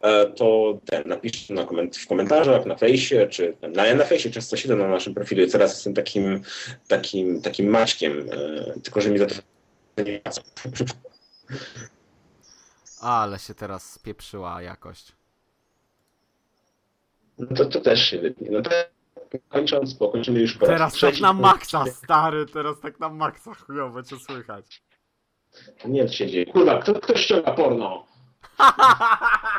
e, to ten, napiszcie na koment w komentarzach, na fejsie, czy na, ja na fejsie często siedzę na naszym profilu i teraz jestem takim, takim, takim maćkiem, e, tylko że mi za to nie płacą. Ale się teraz spieprzyła jakość. No to, to też się wytnie. No to kończąc, bo kończymy już po raz Teraz tak na maksa, stary, teraz tak na maksa chujowo cię słychać. Nie wiem, co się dzieje. Kurwa, kto, kto ściąga porno?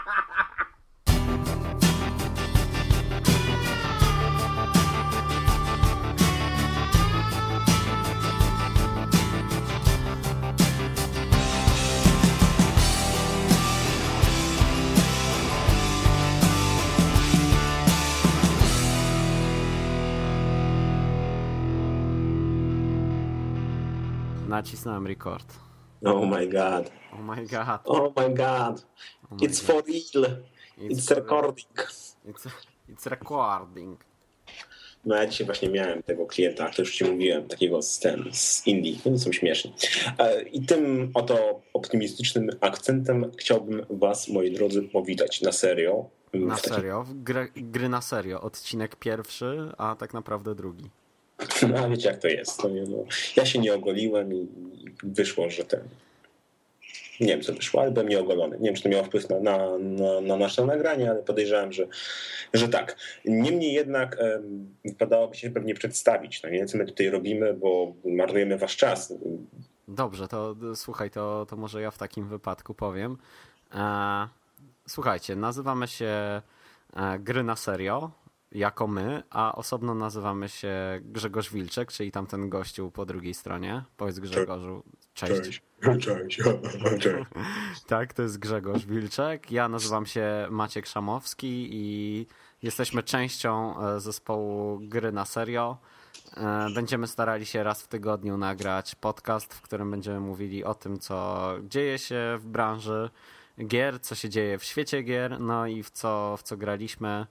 Nacisnąłem record. Oh my god. Oh my god. Oh my god. Oh my It's god. for real. It's recording. It's, it's recording. No ja dzisiaj właśnie miałem tego klienta, to już ci mówiłem, takiego z, ten, z Indii. Oni są śmieszni. E, I tym oto optymistycznym akcentem chciałbym was, moi drodzy, powitać na serio. Na serio? W Gry, gry na serio. Odcinek pierwszy, a tak naprawdę drugi. No a wiecie jak to jest. Nie, no, ja się nie ogoliłem i wyszło, że ten... Nie wiem co wyszło, ale byłem nieogolony. Nie wiem czy to miało wpływ na, na, na, na nasze nagranie, ale podejrzewam, że, że tak. Niemniej jednak em, wypadałoby się pewnie przedstawić. No nie co my tutaj robimy, bo marnujemy wasz czas. Dobrze, to d- słuchaj, to, to może ja w takim wypadku powiem. E, słuchajcie, nazywamy się e, Gry na serio, jako my, a osobno nazywamy się Grzegorz Wilczek, czyli tamten gościu po drugiej stronie. Powiedz Grzegorzu, cześć. Cześć. Cześć. Cześć. Tak, to jest Grzegorz Wilczek. Ja nazywam się Maciek Szamowski i jesteśmy częścią e, zespołu Gry na Serio. E, Będziemy starali się raz w tygodniu nagrać podcast, w którym będziemy mówili o tym, co dzieje się w branży gier, co się dzieje w świecie gier, no i w co, w co graliśmy,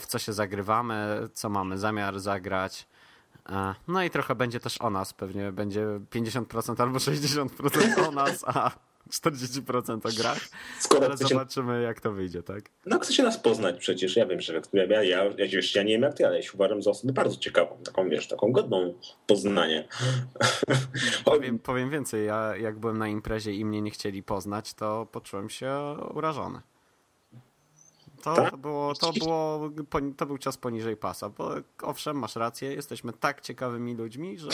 w co się zagrywamy, co mamy zamiar zagrać. E, No i trochę będzie też o nas, pewnie będzie 50% albo 60% o nas, a 40% o grach, Skoro ale chcecie, zobaczymy jak to wyjdzie, tak? no chcecie nas poznać przecież, ja wiem, że ja, ja, ja, ja nie wiem jak ty, ale ja się uważam za osobę bardzo ciekawą, taką wiesz, taką godną poznania. Powiem, powiem więcej, ja jak byłem na imprezie i mnie nie chcieli poznać, to poczułem się urażony. To, Tak? było, to, było, to był czas poniżej pasa, bo owszem, masz rację, jesteśmy tak ciekawymi ludźmi, że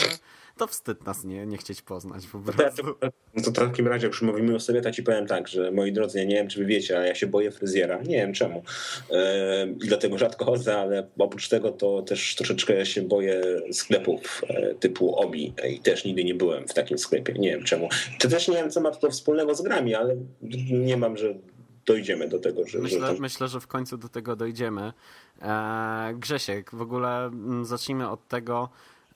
to wstyd nas nie, nie chcieć poznać po No prostu. to, no to w takim razie, jak już mówimy o sobie, to ci powiem tak, że moi drodzy, ja nie wiem, czy wy wiecie, ale ja się boję fryzjera. Nie wiem czemu. E, I dlatego rzadko chodzę, ale oprócz tego to też troszeczkę się boję sklepów e, typu Obi i też nigdy nie byłem w takim sklepie. Nie wiem czemu. To też nie wiem, co ma to wspólnego z grami, ale nie mam, że dojdziemy do tego, że, że Myślę, to... myślę, że w końcu do tego dojdziemy. E, Grzesiek, w ogóle mm, zacznijmy od tego,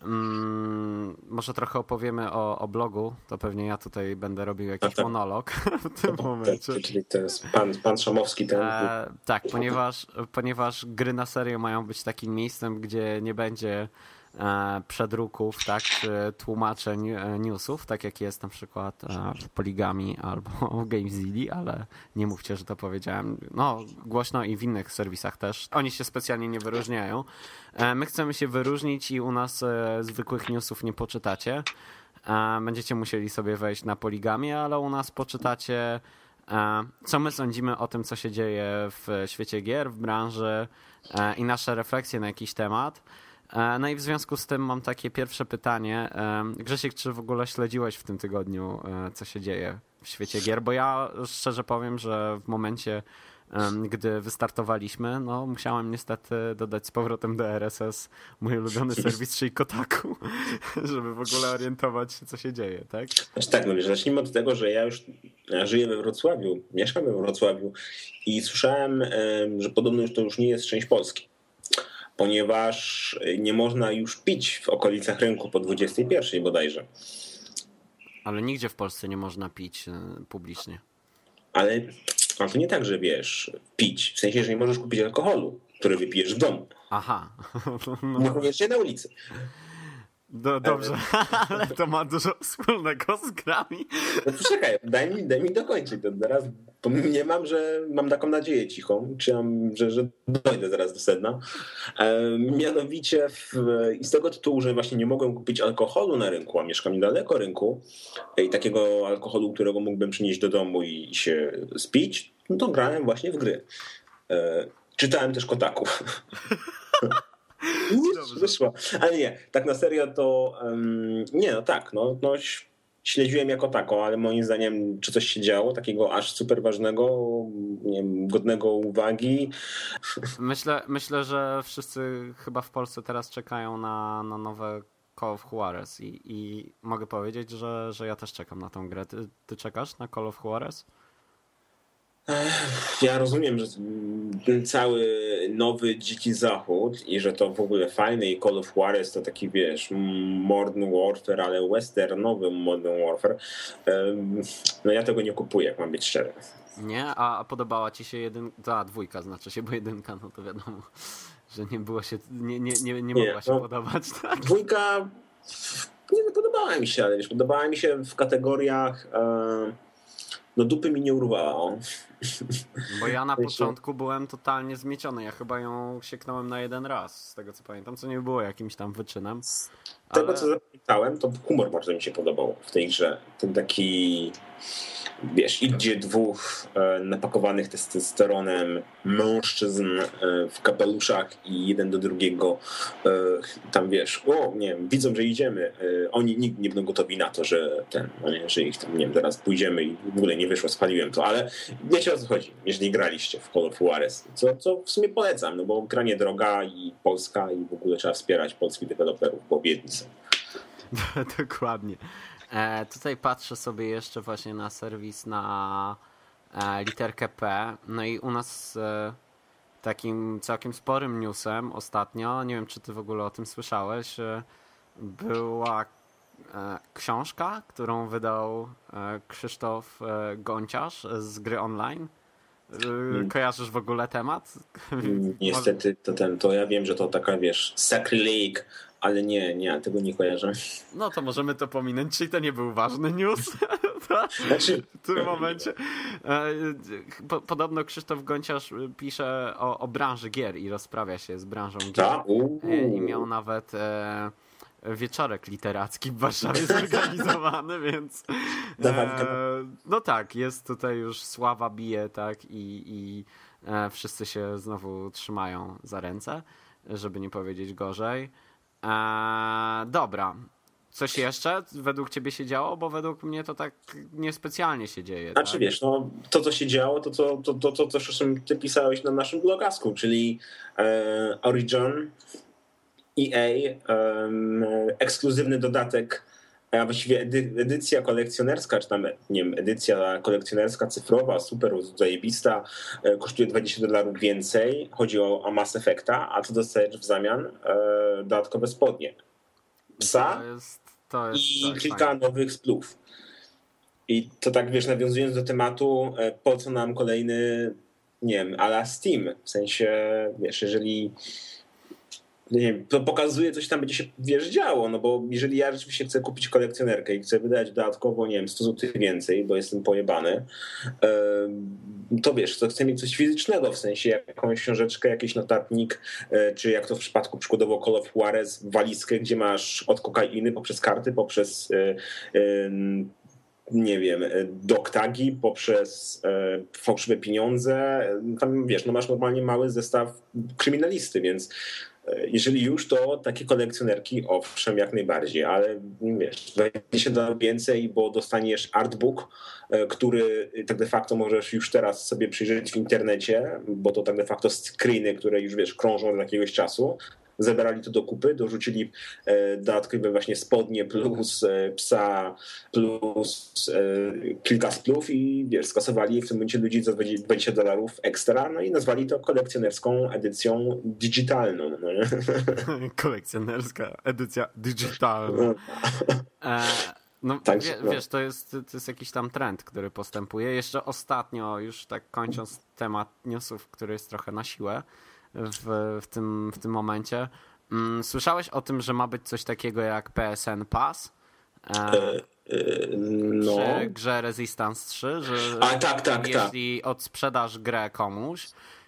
mm, może trochę opowiemy o, o blogu, to pewnie ja tutaj będę robił jakiś tak. monolog w tym momencie. Tak, Czyli ten pan, pan Szamowski, ten... E, tak, ponieważ, ponieważ gry na serio mają być takim miejscem, gdzie nie będzie przedruków, tak, czy tłumaczeń e, newsów, tak jak jest na przykład e, w Poligami albo w GameZilli, ale nie mówcie, że to powiedziałem. No, głośno i w innych serwisach też. Oni się specjalnie nie wyróżniają. E, my chcemy się wyróżnić i u nas e, zwykłych newsów nie poczytacie. E, Będziecie musieli sobie wejść na Poligamię, ale u nas poczytacie e, co my sądzimy o tym, co się dzieje w świecie gier, w branży e, i nasze refleksje na jakiś temat. E, No i w związku z tym mam takie pierwsze pytanie. E, Grzesiek, czy w ogóle śledziłeś w tym tygodniu, e, co się dzieje w świecie gier? Bo ja szczerze powiem, że w momencie, gdy wystartowaliśmy, no musiałem niestety dodać z powrotem do RSS mój ulubiony serwis, czyli Kotaku, żeby w ogóle orientować się, co się dzieje, tak? Znaczy tak, no wiesz, zacznijmy od tego, że ja już żyję we Wrocławiu, mieszkam we Wrocławiu i słyszałem, em, że podobno już to już nie jest część Polski, ponieważ nie można już pić w okolicach rynku po 21 bodajże. Ale nigdzie w Polsce nie można pić e, publicznie. Ale, to nie tak, że wiesz, pić, w sensie, że nie możesz kupić alkoholu, który wypijesz w domu. Aha. No, Niekoniecznie na ulicy. Do, dobrze, ale to ma dużo wspólnego z grami. No czekaj, daj mi, daj mi dokończyć to teraz. Nie mam, że mam taką nadzieję cichą, czy mam, że, że dojdę zaraz do sedna. E, mianowicie w, i z tego tytułu, że właśnie nie mogłem kupić alkoholu na rynku, a mieszkam niedaleko rynku i takiego alkoholu, którego mógłbym przynieść do domu i się spić, no to grałem właśnie w gry. E, czytałem też Kotaku. Nic wyszło. Ale nie, tak na serio to um, nie, no tak, no, no śledziłem jako taką, ale moim zdaniem, czy coś się działo takiego aż super ważnego, nie wiem, godnego uwagi? Myślę, myślę, że wszyscy chyba w Polsce teraz czekają na, na nowe Call of Juarez i, i mogę powiedzieć, że, że ja też czekam na tą grę. Ty, ty czekasz na Call of Juarez? Ja rozumiem, że ten cały nowy dziki zachód i że to w ogóle fajne i Call of Juarez to taki, wiesz, Modern Warfare, ale westernowy Modern Warfare. No ja tego nie kupuję, jak mam być szczery. Nie? A, podobała ci się jedynka? A, dwójka znaczy się, bo jedynka, no to wiadomo, że nie było się, nie, nie, nie, nie mogła nie, się no, podobać. Tak? Dwójka nie podobała mi się, ale wiesz, podobała mi się w kategoriach e, no dupy mi nie urwała. Bo ja na początku byłem totalnie zmieciony. Ja chyba ją sieknąłem na jeden raz, z tego co pamiętam, co nie było jakimś tam wyczynem. Ale... tego co zapamiętałem, to humor bardzo mi się podobał w tej grze. Ten taki wiesz, idzie dwóch e, napakowanych testosteronem mężczyzn e, w kapeluszach i jeden do drugiego e, tam wiesz, o nie wiem, widzą, że idziemy. Oni nigdy nie będą gotowi na to, że ten, no nie, że ich tam, nie wiem, zaraz pójdziemy i w ogóle nie wyszło, spaliłem to, ale wiecie o co chodzi, jeżeli graliście w Call of Juarez, co, co w sumie polecam, no bo granie droga i polska i w ogóle trzeba wspierać polskich deweloperów, bo biedni. Dokładnie. E, tutaj patrzę sobie jeszcze właśnie na serwis na e, literkę P. No i u nas e, takim całkiem sporym newsem ostatnio, nie wiem czy ty w ogóle o tym słyszałeś, e, była e, książka, którą wydał e, Krzysztof Gonciarz z gry online. Hmm. Kojarzysz w ogóle temat? Niestety to, ten, to ja wiem, że to taka, wiesz, sacrilege ale nie, nie, tego nie kojarzę. No to możemy to pominąć, czyli to nie był ważny news znaczy... w tym momencie. E, podobno Krzysztof Gonciarz pisze o, o branży gier i rozprawia się z branżą gier. Ta? E, I miał nawet e, wieczorek literacki w Warszawie zorganizowany, więc e, no tak, jest tutaj już sława bije, tak, i, i e, wszyscy się znowu trzymają za ręce, żeby nie powiedzieć gorzej. Eee, dobra. Coś jeszcze według ciebie się działo? Bo według mnie to tak niespecjalnie się dzieje. Znaczy tak? wiesz, no, to co się działo, to to, to, to, to, to zresztą ty pisałeś na naszym blogasku, czyli e, Origin, EA, um, ekskluzywny dodatek, a właściwie edy, edycja kolekcjonerska, czy tam nie wiem, edycja kolekcjonerska cyfrowa, super zajebista, e, kosztuje 20 dolarów więcej. Chodzi o, o Mass Effecta, a co dostajesz w zamian? E, dodatkowe spodnie. Psa to jest, to jest, i tak, kilka fajnie. nowych splów. I to tak, wiesz, nawiązując do tematu, e, po co nam kolejny, nie wiem, ala Steam? W sensie, wiesz, jeżeli nie wiem, to pokazuje, coś tam będzie się, wiesz, działo, no bo jeżeli ja rzeczywiście chcę kupić kolekcjonerkę i chcę wydać dodatkowo, nie wiem, 100 zł więcej, bo jestem pojebany, to wiesz, to chcę mieć coś fizycznego, w sensie jakąś książeczkę, jakiś notatnik, e, czy jak to w przypadku przykładowo Call of Juarez, walizkę, gdzie masz od kokainy poprzez karty, poprzez e, nie wiem, doktagi poprzez fałszywe pieniądze. Tam wiesz, no masz normalnie mały zestaw kryminalisty, więc jeżeli już, to takie kolekcjonerki, owszem, jak najbardziej, ale wiesz, weźmie się da więcej, bo dostaniesz artbook, e, który tak de facto możesz już teraz sobie przyjrzeć w internecie, bo to tak de facto screeny, które już wiesz, krążą od jakiegoś czasu, zebrali to do kupy, dorzucili e, dodatkowe właśnie spodnie plus e, psa plus e, kilka splów i wiesz, skasowali w tym momencie ludzi za 20 dolarów ekstra, no i nazwali to kolekcjonerską edycją digitalną. No Kolekcjonerska edycja digitalna. E, no tak, wie, no. wiesz, to jest, to jest jakiś tam trend, który postępuje. Jeszcze ostatnio, już tak kończąc temat newsów, który jest trochę na siłę, w, w, tym, w tym momencie. Mm, słyszałeś o tym, że ma być coś takiego jak PSN Pass? E, e, no. Przy grze Resistance 3, że A tak, tak, jeśli tak. odsprzedasz grę komuś,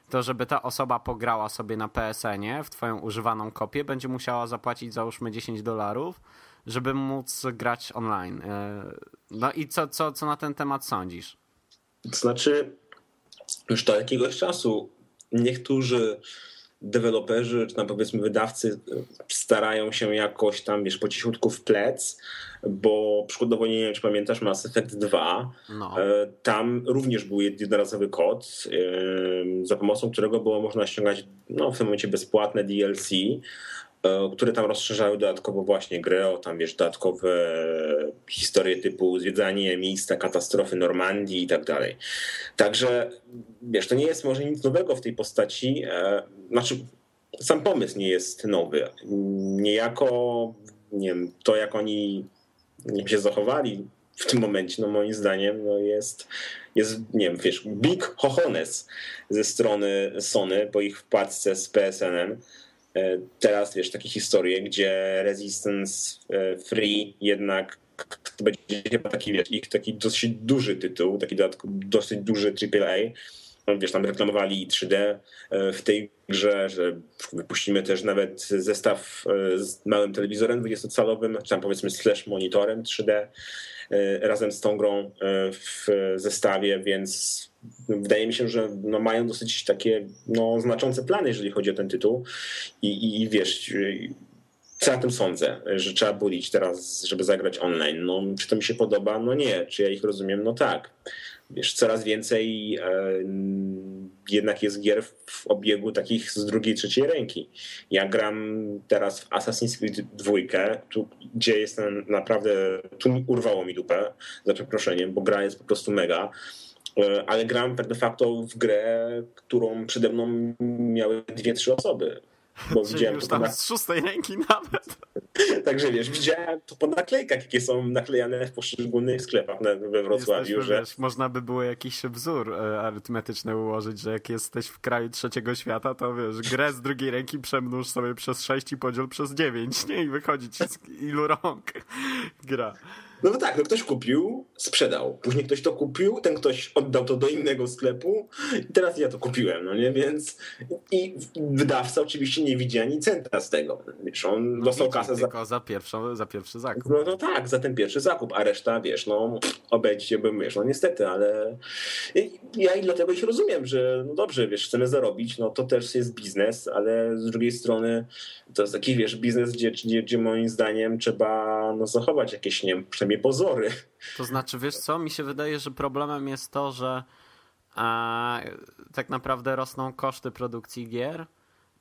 to żeby ta osoba pograła sobie na PSN-ie w twoją używaną kopię, będzie musiała zapłacić załóżmy 10 dolarów, żeby móc grać online. E, no i co, co, co na ten temat sądzisz? To znaczy, już do jakiegoś czasu niektórzy deweloperzy, czy tam powiedzmy wydawcy starają się jakoś tam, wiesz, po cichutku w plec, bo przykładowo, nie wiem, czy pamiętasz Mass Effect 2, no. E, tam również był jednorazowy kod, e, za pomocą którego było można ściągać no, w tym momencie bezpłatne DLC, E, które tam rozszerzały dodatkowo właśnie grę o tam wiesz, dodatkowe historie typu zwiedzanie miejsca katastrofy Normandii i tak dalej. Także wiesz, to nie jest może nic nowego w tej postaci, e, znaczy sam pomysł nie jest nowy. Niejako nie wiem, to jak oni się zachowali w tym momencie, no moim zdaniem, no jest, jest, nie wiem, wiesz, big hohones ze strony Sony po ich wpadce z PSN-em E, teraz wiesz, takie historie, gdzie Resistance e, Free jednak to będzie taki, wiesz, ich taki dosyć duży tytuł, taki dosyć duży AAA. No, wiesz, tam reklamowali 3D e, w tej grze, że wypuścimy też nawet zestaw z małym telewizorem 20-calowym, czy tam powiedzmy slash monitorem 3D razem z tą grą w zestawie, więc wydaje mi się, że no mają dosyć takie no, znaczące plany, jeżeli chodzi o ten tytuł. I, i, i wiesz, co ja tym sądzę, że trzeba budzić teraz, żeby zagrać online. No, czy to mi się podoba? No nie. Czy ja ich rozumiem? No tak. Wiesz, coraz więcej e, jednak jest gier w obiegu takich z drugiej, trzeciej ręki. Ja gram teraz w Assassin's Creed 2, tu, gdzie jestem naprawdę, tu urwało mi dupę, za przeproszeniem, bo gra jest po prostu mega. E, ale gram tak de facto w grę, którą przede mną miały dwie, trzy osoby. Bo Czyli widziałem już tam na... z szóstej ręki nawet. Także wiesz, widziałem to po naklejkach, jakie są naklejane w poszczególnych sklepach we Wrocławiu. Jesteśmy, że... Wiesz, można by było jakiś wzór e, arytmetyczny ułożyć, że jak jesteś w kraju trzeciego świata, to wiesz, grę z drugiej ręki przemnóż sobie przez sześć i podziel przez dziewięć, nie? I wychodzi ci z ilu rąk gra. No, no tak, no ktoś kupił, sprzedał. Później ktoś to kupił, ten ktoś oddał to do innego sklepu i teraz ja to kupiłem, no nie? Więc i wydawca oczywiście nie widzi ani centa z tego. Wiesz, on no dostał kasę za... za, pierwszą, za pierwszy zakup. No, no tak, za ten pierwszy zakup, a reszta, wiesz, no obejdzie, bym, wiesz, no niestety, ale ja i dlatego ich rozumiem, że no dobrze, wiesz, chcemy zarobić, no to też jest biznes, ale z drugiej strony to jest taki, wiesz, biznes, gdzie, gdzie, gdzie moim zdaniem trzeba no, zachować jakieś, nie wiem, przynajmniej pozory. To znaczy, wiesz co, mi się wydaje, że problemem jest to, że e, tak naprawdę rosną koszty produkcji gier.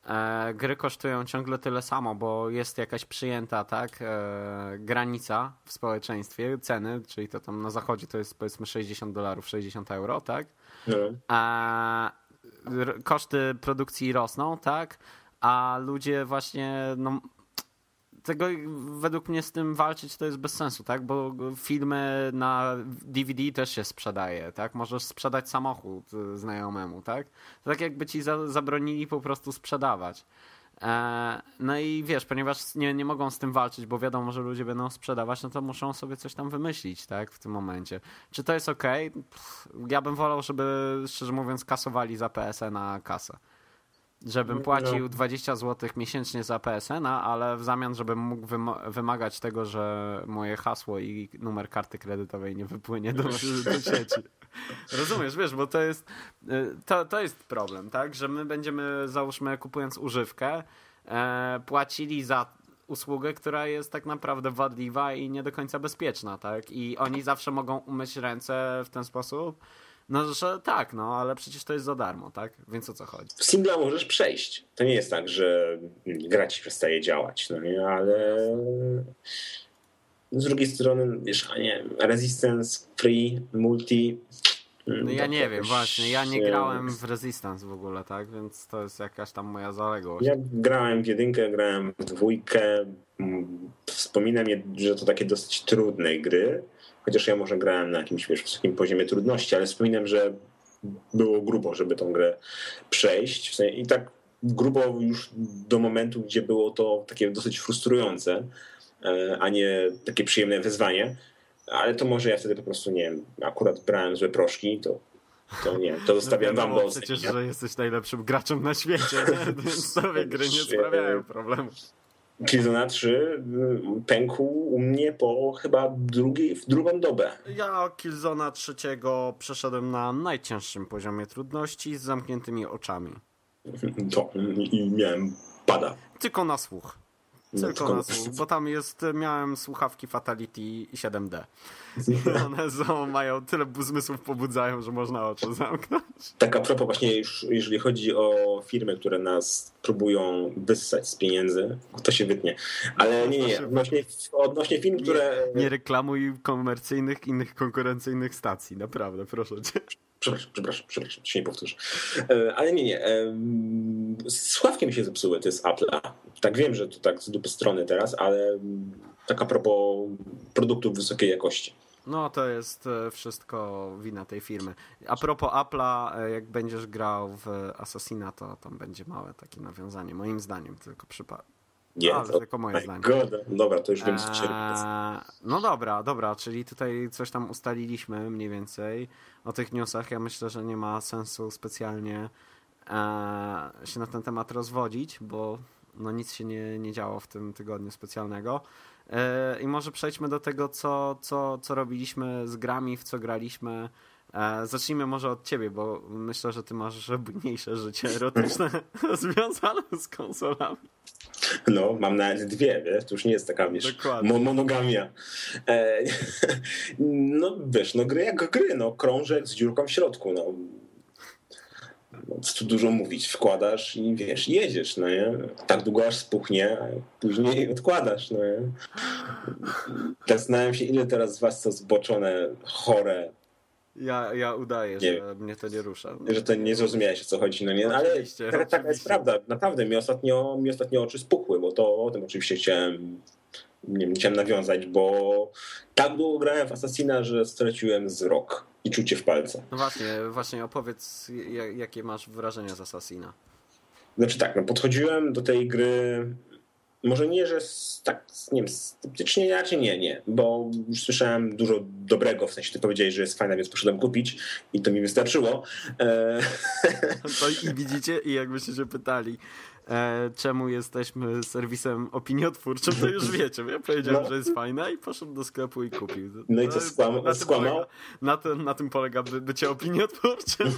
E, gry kosztują ciągle tyle samo, bo jest jakaś przyjęta tak e, granica w społeczeństwie ceny, czyli to tam na zachodzie to jest powiedzmy 60 dolarów, 60 euro, tak? No. A koszty produkcji rosną, tak? A ludzie właśnie no, tego według mnie z tym walczyć to jest bez sensu, tak? Bo filmy na DVD też się sprzedaje, tak? Możesz sprzedać samochód znajomemu, tak? To tak jakby ci za, zabronili po prostu sprzedawać. E, no i wiesz, ponieważ nie, nie mogą z tym walczyć, bo wiadomo, że ludzie będą sprzedawać, no to muszą sobie coś tam wymyślić, tak? W tym momencie. Czy to jest ok? Ja bym wolał, żeby szczerze mówiąc kasowali za PSN na kasę żebym no. płacił no. 20 zł miesięcznie za PSN-a, ale w zamian, żebym mógł wymagać tego, że moje hasło i numer karty kredytowej nie wypłynie do, do sieci. Rozumiesz, wiesz, bo to jest, y, to, to jest problem, tak? Że my będziemy, załóżmy, kupując używkę, e, płacili za usługę, która jest tak naprawdę wadliwa i nie do końca bezpieczna, tak? I oni zawsze mogą umyć ręce w ten sposób, no, że tak, no, ale przecież to jest za darmo, tak? Więc o co chodzi? W singla możesz przejść. To nie jest tak, że gra ci przestaje działać, no nie? Ale z drugiej strony, wiesz, nie Resistance, Free, Multi... Mm, no ja nie wiem, właśnie, ja nie grałem w Resistance w ogóle, tak? Więc to jest jakaś tam moja zaległość. Ja grałem w jedynkę, grałem w dwójkę. Mm, wspominam, że to takie dosyć trudne gry Chociaż ja może grałem na jakimś wiesz, wysokim poziomie trudności, ale wspominam, że było grubo, żeby tą grę przejść. I tak grubo już do momentu, gdzie było to takie dosyć frustrujące, e, a nie takie przyjemne wyzwanie. Ale to może ja wtedy po prostu, nie wiem, akurat brałem złe proszki, to to nie, to zostawiam no, wam do Przecież, że jesteś najlepszym graczem na świecie, więc sobie gry nie sprawiają problemu. Killzone 3 pękł u mnie po chyba drugiej, w drugą dobę. Ja Killzona trzeciego przeszedłem na najcięższym poziomie trudności z zamkniętymi oczami. To i miałem pada. Tylko na słuch. No, tylko na słuch, bo tam jest, miałem słuchawki Fatality 7D. I one są, mają tyle zmysłów pobudzają, że można oczy zamknąć. Tak a propos właśnie, już, jeżeli chodzi o firmy, które nas próbują wyssać z pieniędzy, to się wytnie. Ale nie, nie, odnośnie, odnośnie firm, które... Nie, nie reklamuj komercyjnych, innych konkurencyjnych stacji, naprawdę, proszę cię. Przepraszam, przepraszam, przepraszam, się nie powtórzę. E, ale nie, nie. Słuchawki mi się zepsuły, to jest Apple'a. Tak wiem, że to tak z dupy strony teraz, ale tak a propos produktów wysokiej jakości. No to jest e, wszystko wina tej firmy. A propos Apple'a, e, jak będziesz grał w Assassina, to tam będzie małe takie nawiązanie, moim zdaniem, tylko przypadek. Nie, Ale to, tylko moje zdanie. God. Dobra, to już wiem, co eee, No dobra, dobra, czyli tutaj coś tam ustaliliśmy mniej więcej o tych newsach. Ja myślę, że nie ma sensu specjalnie eee, się na ten temat rozwodzić, bo no nic się nie, nie działo w tym tygodniu specjalnego. Eee, I może przejdźmy do tego, co, co, co robiliśmy z grami, w co graliśmy. Zacznijmy może od ciebie, bo myślę, że ty masz bujniejsze życie erotyczne związane z konsolami. No, mam nawet dwie, wiesz, to już nie jest taka, wiesz, monogamia. E, no, wiesz, no gry jak gry, no, krążek z dziurką w środku, no. no. Co tu dużo mówić, wkładasz i wiesz, jedziesz, no nie? Tak długo aż spuchnie, a później odkładasz, no nie? Zastanawiam się, ile teraz z was to zboczone, chore, ja, ja udaję, nie, że mnie to nie rusza. Że to nie zrozumiałeś o co chodzi, no nie? Ale taka, taka jest prawda. Naprawdę mi ostatnio, mi ostatnio oczy spuchły, bo to o tym oczywiście chciałem nie wiem, chciałem nawiązać, bo tak długo grałem w Assassina, że straciłem wzrok i czucie w palce. No właśnie, właśnie opowiedz, jakie masz wrażenia z Assassina. Znaczy tak, no podchodziłem do tej gry może nie, że tak, nie wiem, sceptycznie raczej nie, nie, bo już słyszałem dużo dobrego, w sensie ty powiedziałeś, że jest fajna, więc poszedłem kupić i to mi wystarczyło. E... To i widzicie, i jakbyście się pytali, e, czemu jesteśmy serwisem opiniotwórczym, to już wiecie. Ja powiedziałem, no. że jest fajna i poszedł do sklepu i kupił. No i co, skłam, na skłamał? Polega, na, tym, na tym polega by, bycie opiniotwórczym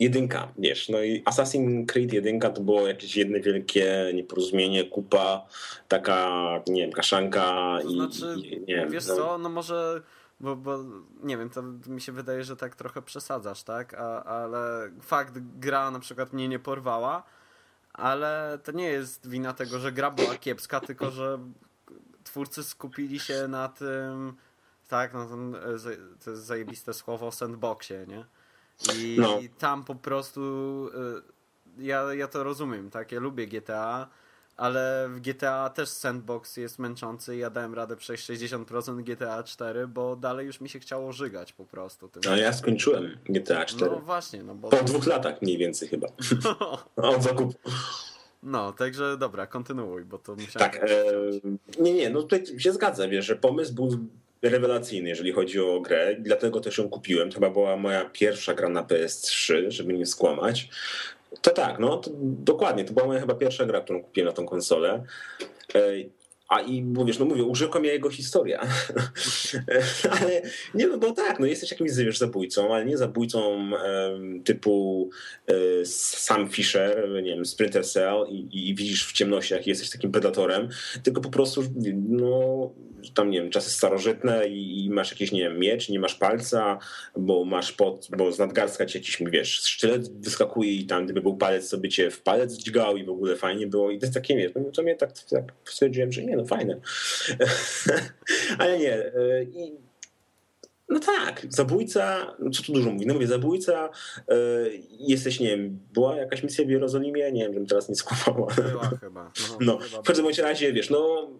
jedynka, wiesz, no i Assassin's Creed jedynka to było jakieś jedno wielkie nieporozumienie, kupa, taka, nie wiem, kaszanka to znaczy, i, nie wiem. Wiesz no... co, no może, bo, bo nie wiem, to mi się wydaje, że tak trochę przesadzasz, tak, A, ale fakt, gra na przykład mnie nie porwała, ale to nie jest wina tego, że gra była kiepska, tylko że twórcy skupili się na tym, tak, na tym, to jest zajebiste słowo, sandboxie, nie? I, no. i tam po prostu y, ja, ja to rozumiem, tak? Ja lubię GTA, ale w GTA też sandbox jest męczący. Ja dałem radę przejść 60% GTA 4, bo dalej już mi się chciało żygać po prostu. Tym no ja skończyłem GTA 4. No właśnie, no bo... Po dwóch latach mniej więcej chyba. Od zakupu. No, także dobra, kontynuuj, bo to musiałem... Tak, e, nie, nie, no tutaj się zgadza, wiesz, że pomysł był rewelacyjny, jeżeli chodzi o grę. Dlatego też ją kupiłem. To chyba była moja pierwsza gra na PS3, żeby nie skłamać. To tak, no to dokładnie. To była moja chyba pierwsza gra, którą kupiłem na tą konsolę. A i mówisz, no mówię, urzekła mnie jego historia. ale nie, no bo tak, no jesteś jakimś wiesz, zabójcą, ale nie zabójcą um, typu um, Sam Fisher, nie wiem, Sprinter Cell i, i, widzisz w ciemnościach i jesteś takim predatorem, tylko po prostu no tam, nie wiem, czasy starożytne i, i, masz jakiś, nie wiem, miecz, nie masz palca, bo masz pod, bo z nadgarstka ci jakiś, wiesz, sztylet wyskakuje i tam, gdyby był palec, to by cię w palec dźgał i w ogóle fajnie było i to jest takie, wiesz, no, to mnie tak, tak stwierdziłem, że nie, no fajne. Ale nie. E, I no tak, zabójca, co tu dużo mówi, no mówię, zabójca, yy, jesteś, nie wiem, była jakaś misja w Jerozolimie, nie wiem, żebym teraz nie skłamała. Była chyba. No, no chyba w każdym bądź razie, wiesz, no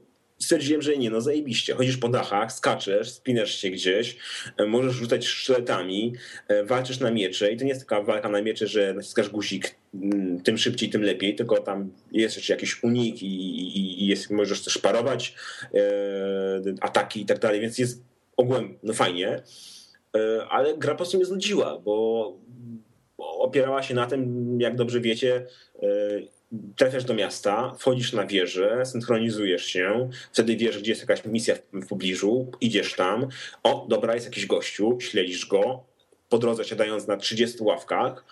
stwierdziłem, że nie, no zajebiście. Chodzisz po dachach, skaczesz, spinasz się gdzieś, e, możesz rzucać sztyletami, e, walczysz na miecze i to nie jest taka walka na miecze, że naciskasz guzik, mm, tym szybciej, tym lepiej, tylko tam jest jeszcze jakiś unik i, i, jest, możesz też parować e, ataki i tak dalej, więc jest ogółem no fajnie, e, ale gra po prostu mnie znudziła, bo, bo opierała się na tym, jak dobrze wiecie, e, trafiasz do miasta, wchodzisz na wieżę, synchronizujesz się, wtedy wiesz, gdzie jest jakaś misja w pobliżu, idziesz tam, o, dobra, jest jakiś gościu, śledzisz go, po drodze siadając na 30 ławkach,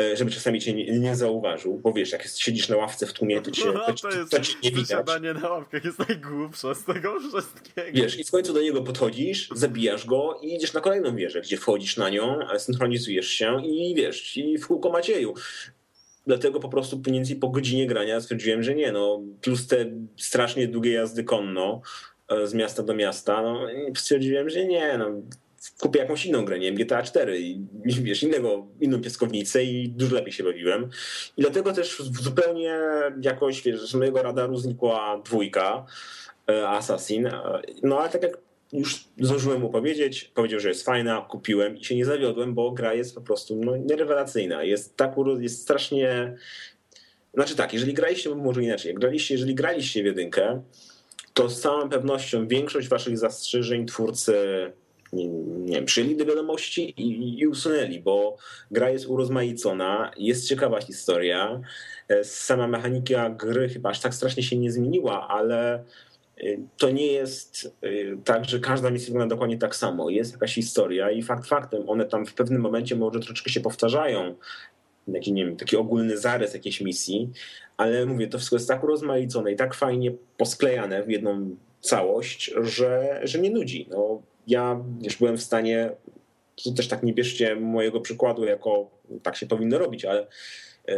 e, żeby czasami cię nie, nie zauważył, bo wiesz, jak siedzisz na ławce w tłumie, to cię, no, to, to, jest, to cię nie widać. Na ławkach jest najgłupsze z tego wszystkiego. Wiesz, i w końcu do niego podchodzisz, zabijasz go i idziesz na kolejną wieżę, gdzie wchodzisz na nią, synchronizujesz się i wiesz, i w kółko Macieju. Dlatego po prostu mniej więcej po godzinie grania stwierdziłem, że nie, no plus te strasznie długie jazdy konno e, z miasta do miasta, no stwierdziłem, że nie, no kupię jakąś inną grę, nie GTA 4 i wiesz, innego, inną pieskownicę i dużo lepiej się bawiłem. I dlatego też zupełnie jakoś, wiesz, z mojego radaru znikła dwójka e, Assassin. E, no ale tak jak już zdążyłem mu powiedzieć, powiedział, że jest fajna, kupiłem i się nie zawiodłem, bo gra jest po prostu no, nierewelacyjna. Jest tak, jest strasznie... Znaczy tak, jeżeli graliście, może inaczej, graliście, jeżeli graliście w jedynkę, to z całą pewnością większość waszych zastrzeżeń twórcy nie, nie wiem, przyjęli do wiadomości i, i, usunęli, bo gra jest urozmaicona, jest ciekawa historia, e, sama mechanika gry chyba aż tak strasznie się nie zmieniła, ale to nie jest y, tak, że każda misja wygląda dokładnie tak samo. Jest jakaś historia i fakt faktem, one tam w pewnym momencie może troszeczkę się powtarzają. Taki, nie wiem, taki ogólny zarys jakiejś misji, ale mówię, to wszystko jest tak urozmaicone i tak fajnie posklejane w jedną całość, że, że nie nudzi. No, ja już byłem w stanie, to też tak nie bierzcie mojego przykładu, jako tak się powinno robić, ale y,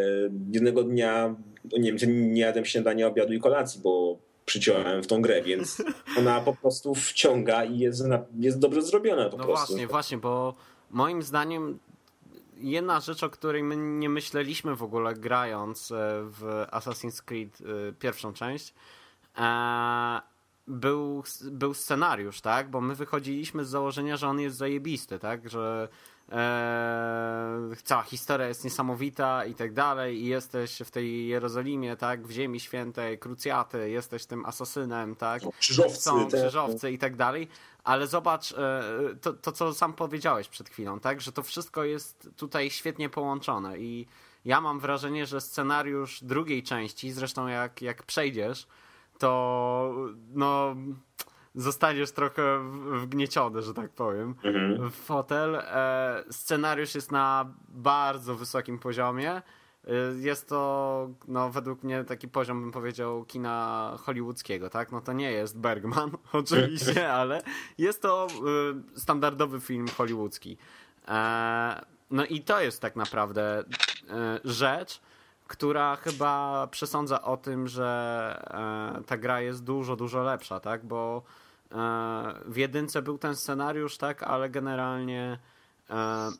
jednego dnia, nie wiem, nie jadłem śniadania, obiadu i kolacji, bo przyciąłem w tą grę, więc ona po prostu wciąga i jest, jest dobrze zrobiona po no prostu. właśnie, właśnie, bo moim zdaniem jedna rzecz, o której my nie myśleliśmy w ogóle grając e, w Assassin's Creed e, pierwszą część, e, był, był scenariusz, tak? Bo my wychodziliśmy z założenia, że on jest zajebisty, tak? Że Eee, cała historia jest niesamowita i tak dalej. I jesteś w tej Jerozolimie, tak, w ziemi świętej, krucjaty, jesteś tym asasynem, tak, krzyżowcy, są krzyżowcy i tak dalej, ale zobacz e, to, to, co sam powiedziałeś przed chwilą, tak, że to wszystko jest tutaj świetnie połączone. I ja mam wrażenie, że scenariusz drugiej części, zresztą jak, jak przejdziesz, to no zostaniesz trochę wgnieciony, że tak powiem, mhm. w fotel. E, scenariusz jest na bardzo wysokim poziomie. E, jest to, no, według mnie taki poziom, bym powiedział, kina hollywoodzkiego, tak? No to nie jest Bergman, oczywiście, ale jest to e, standardowy film hollywoodzki. No i to jest tak naprawdę rzecz, która chyba przesądza o tym, że ta gra jest dużo, dużo lepsza, tak? Bo w jedynce był ten scenariusz, tak, ale generalnie e,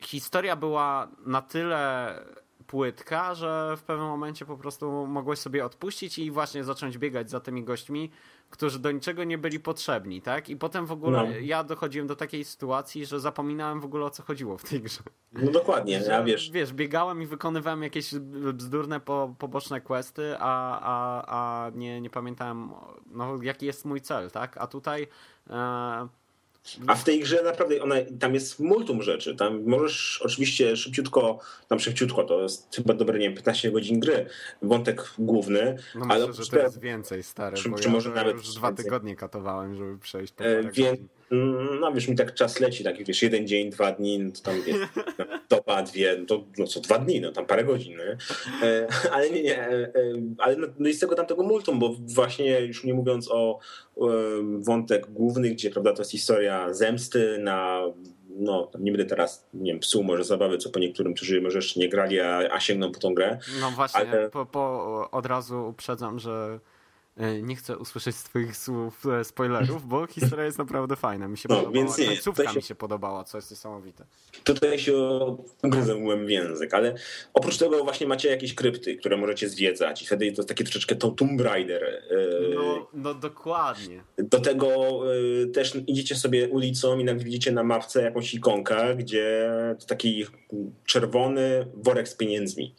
historia była na tyle płytka, że w pewnym momencie po prostu mogłeś sobie odpuścić i właśnie zacząć biegać za tymi gośćmi, którzy do niczego nie byli potrzebni, tak? I potem w ogóle no. ja dochodziłem do takiej sytuacji, że zapominałem w ogóle o co chodziło w tej grze. No dokładnie, że, ja wiesz. Wiesz, biegałem i wykonywałem jakieś bzdurne po, poboczne questy, a, a, a nie, nie pamiętałem no, jaki jest mój cel, tak? A tutaj e, a w tej grze naprawdę ona, tam jest multum rzeczy. Tam możesz oczywiście szybciutko, tam szybciutko, to jest chyba dobre, nie wiem, 15 godzin gry, wątek główny. No ale myślę, że to jest więcej, stary, czy, bo czy ja może nawet już dwa tygodnie katowałem, żeby przejść po e, Więc, no wiesz, mi tak czas leci, tak wiesz, jeden dzień, dwa dni, no to tam jest doba, dwie, no to no co dwa dni, no tam parę godzin, nie? E, ale nie, nie, e, ale no, no i z tego tamtego multum, bo właśnie już nie mówiąc o wątek główny, gdzie prawda, to jest historia zemsty na no, nie będę teraz, nie wiem, psuł może zabawy, co po niektórym, którzy może jeszcze nie grali, a, a sięgną po tą grę. No właśnie, ale... po, po, od razu uprzedzam, że E, nie chcę usłyszeć z twoich słów e, spoilerów, bo historia jest naprawdę fajna. Mi się no, podobała. Więc nie, Końcówka się... mi się podobała, co jest niesamowite. Tutaj się ugryzłem w język, ale oprócz tego właśnie macie jakieś krypty, które możecie zwiedzać i wtedy to jest takie troszeczkę to Tomb Raider. E, no, no dokładnie. Do tego też idziecie sobie ulicą i nagle widzicie na mapce jakąś ikonkę, gdzie taki czerwony worek z pieniędzmi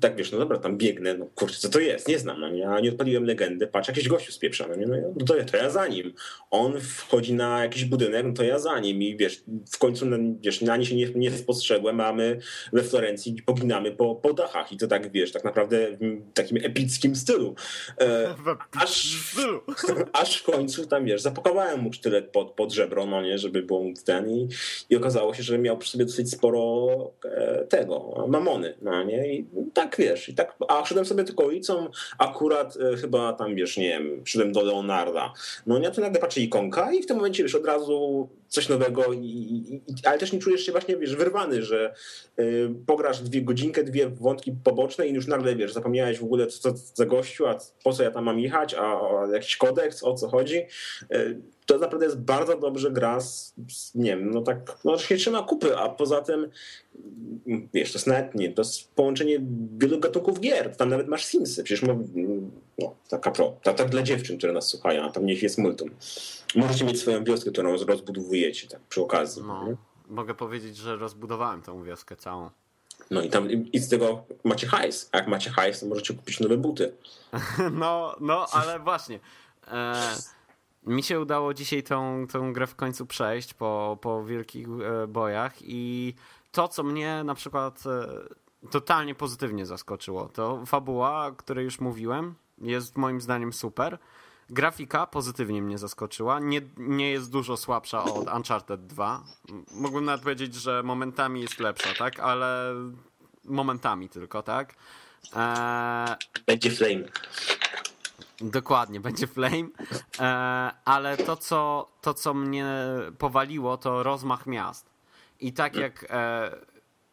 tak wiesz, no dobra, tam biegnę, no kurczę, co to jest? Nie znam, no nie, a nie odpaliłem legendy, patrz, jakiś gościu spieprza, no nie, no, to, to ja za nim. On wchodzi na jakiś budynek, no to ja za nim i wiesz, w końcu, no, wiesz, na nie się nie, nie spostrzegłem, mamy we Florencji, poginamy po, po dachach i to tak, wiesz, tak naprawdę w takim epickim stylu. E, aż, aż w końcu tam, wiesz, zapakowałem mu sztylet pod, pod żebro, no nie, żeby było mu ten i, i okazało się, że miał przy sobie dosyć sporo e, tego, mamony, no nie, i tak wiesz, i tak, a szedłem sobie tylko ulicą, akurat e, chyba tam wiesz, nie wiem, szedłem do Leonarda. No nie, to nagle patrzę ikonka i w tym momencie wiesz, od razu coś nowego, i, i, ale też nie czujesz się właśnie, wiesz, wyrwany, że y, pograsz dwie godzinkę, dwie wątki poboczne i już nagle, wiesz, zapomniałeś w ogóle co, co za gościu, a po co ja tam mam jechać, a, a jakiś kodeks, o co chodzi. Y, to naprawdę jest bardzo dobrze gra z, z nie wiem, no tak, no się trzyma kupy, a poza tym wiesz, to jest nawet nie, to jest połączenie wielu gatunków gier, tam nawet masz Simsy, przecież no, taka pro, tak, tak dla dziewczyn, które nas słuchają, a tam niech jest multum. Możecie mieć swoją wioskę, którą rozbudowujecie tak przy okazji. No, mogę powiedzieć, że rozbudowałem tą wioskę całą. No i tam i z tego macie hajs. A jak macie hajs, to możecie kupić nowe buty. No, no, ale właśnie. E, mi się udało dzisiaj tą, tą grę w końcu przejść po, po wielkich e, bojach i to, co mnie na przykład e, totalnie pozytywnie zaskoczyło, to fabuła, o której już mówiłem, jest moim zdaniem super. Grafika pozytywnie mnie zaskoczyła. Nie, nie jest dużo słabsza od Uncharted 2. Mógłbym nawet powiedzieć, że momentami jest lepsza, tak? Ale momentami tylko, tak? Eee... Będzie flame. Dokładnie, będzie flame. Eee, ale to co, to, co mnie powaliło, to rozmach miast. I tak jak e,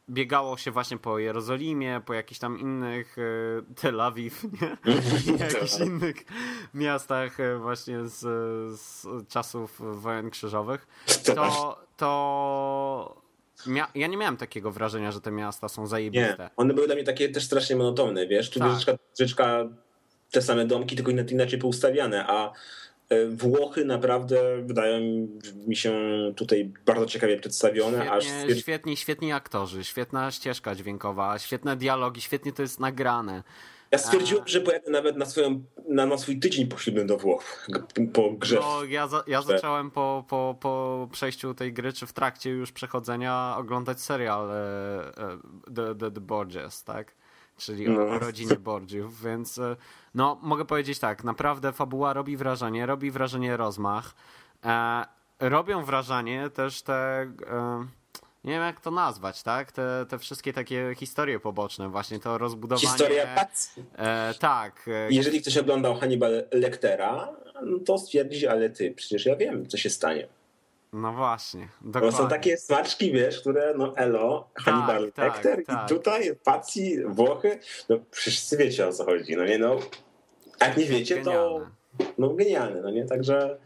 biegało się właśnie po Jerozolimie, po jakichś tam innych, e, Tel Awiw, nie? jakichś innych miastach e, właśnie z, z czasów wojen krzyżowych, to, to ja nie miałem takiego wrażenia, że te miasta są zajebiste. Nie, one były dla mnie takie też strasznie monotonne, wiesz? Tu tak. te same domki, tylko inaczej poustawiane, a Włochy naprawdę wydają mi się tutaj bardzo ciekawie przedstawione. Świetnie, aż stwierdzi... świetni, świetni aktorzy, świetna ścieżka dźwiękowa, świetne dialogi, świetnie to jest nagrane. Ja stwierdziłem, A... że pojadę nawet na, swoją, na, na swój tydzień poślubny do Włoch po grze. No, ja, za, ja zacząłem po, po, po przejściu tej gry, czy w trakcie już przechodzenia oglądać serial e, e, The, The, The Borges, tak? Czyli no. o rodzinie Borgiów, więc e, no mogę powiedzieć tak, naprawdę fabuła robi wrażenie, robi wrażenie rozmach. E, robią wrażenie też te e, nie wiem jak to nazwać, tak? Te, te wszystkie takie historie poboczne, właśnie to rozbudowanie. Historia pacji. E, tak. E, Jeżeli ktoś oglądał Hannibal Lectera, no to stwierdzi, ale ty, przecież ja wiem, co się stanie. No właśnie. Dokładnie. Bo są takie smaczki, wiesz, które no elo, tak, Hannibal tak, Lecter tak. i tutaj Pacji, Włochy, no wszyscy wiecie o co chodzi, no nie no. Jak nie wiecie, genialne. to no genialne, no nie, także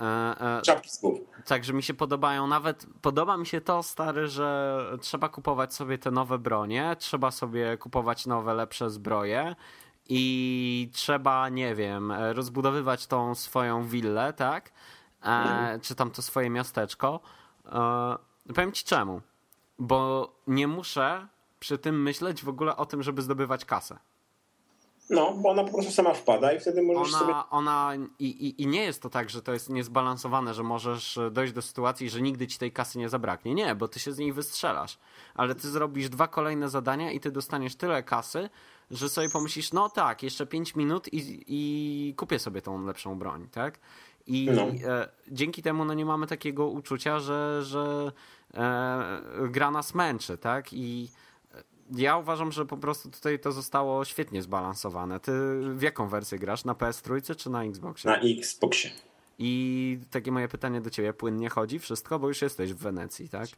e, e, czapki z głów. Także mi się podobają, nawet podoba mi się to, stary, że trzeba kupować sobie te nowe bronie, trzeba sobie kupować nowe, lepsze zbroje i trzeba, nie wiem, rozbudowywać tą swoją willę, tak? E, czy tam to swoje miasteczko. E, powiem ci czemu. Bo nie muszę przy tym myśleć w ogóle o tym, żeby zdobywać kasę. No, bo ona po prostu sama wpada i wtedy możesz ona, sobie... Ona i, i, i nie jest to tak, że to jest niezbalansowane, że możesz dojść do sytuacji, że nigdy ci tej kasy nie zabraknie. Nie, bo ty się z niej wystrzelasz. Ale ty zrobisz dwa kolejne zadania i ty dostaniesz tyle kasy, że sobie pomyślisz, no tak, jeszcze 5 minut i, i kupię sobie tą lepszą broń, tak? I no. e, dzięki temu no, nie mamy takiego uczucia, że, że e, gra nas męczy, tak? I e, ja uważam, że po prostu tutaj to zostało świetnie zbalansowane. Ty w jaką wersję grasz? Na PS3 czy na Xboxie? Na Xboxie. I takie moje pytanie do ciebie, płynnie chodzi wszystko, bo już jesteś w Wenecji, tak?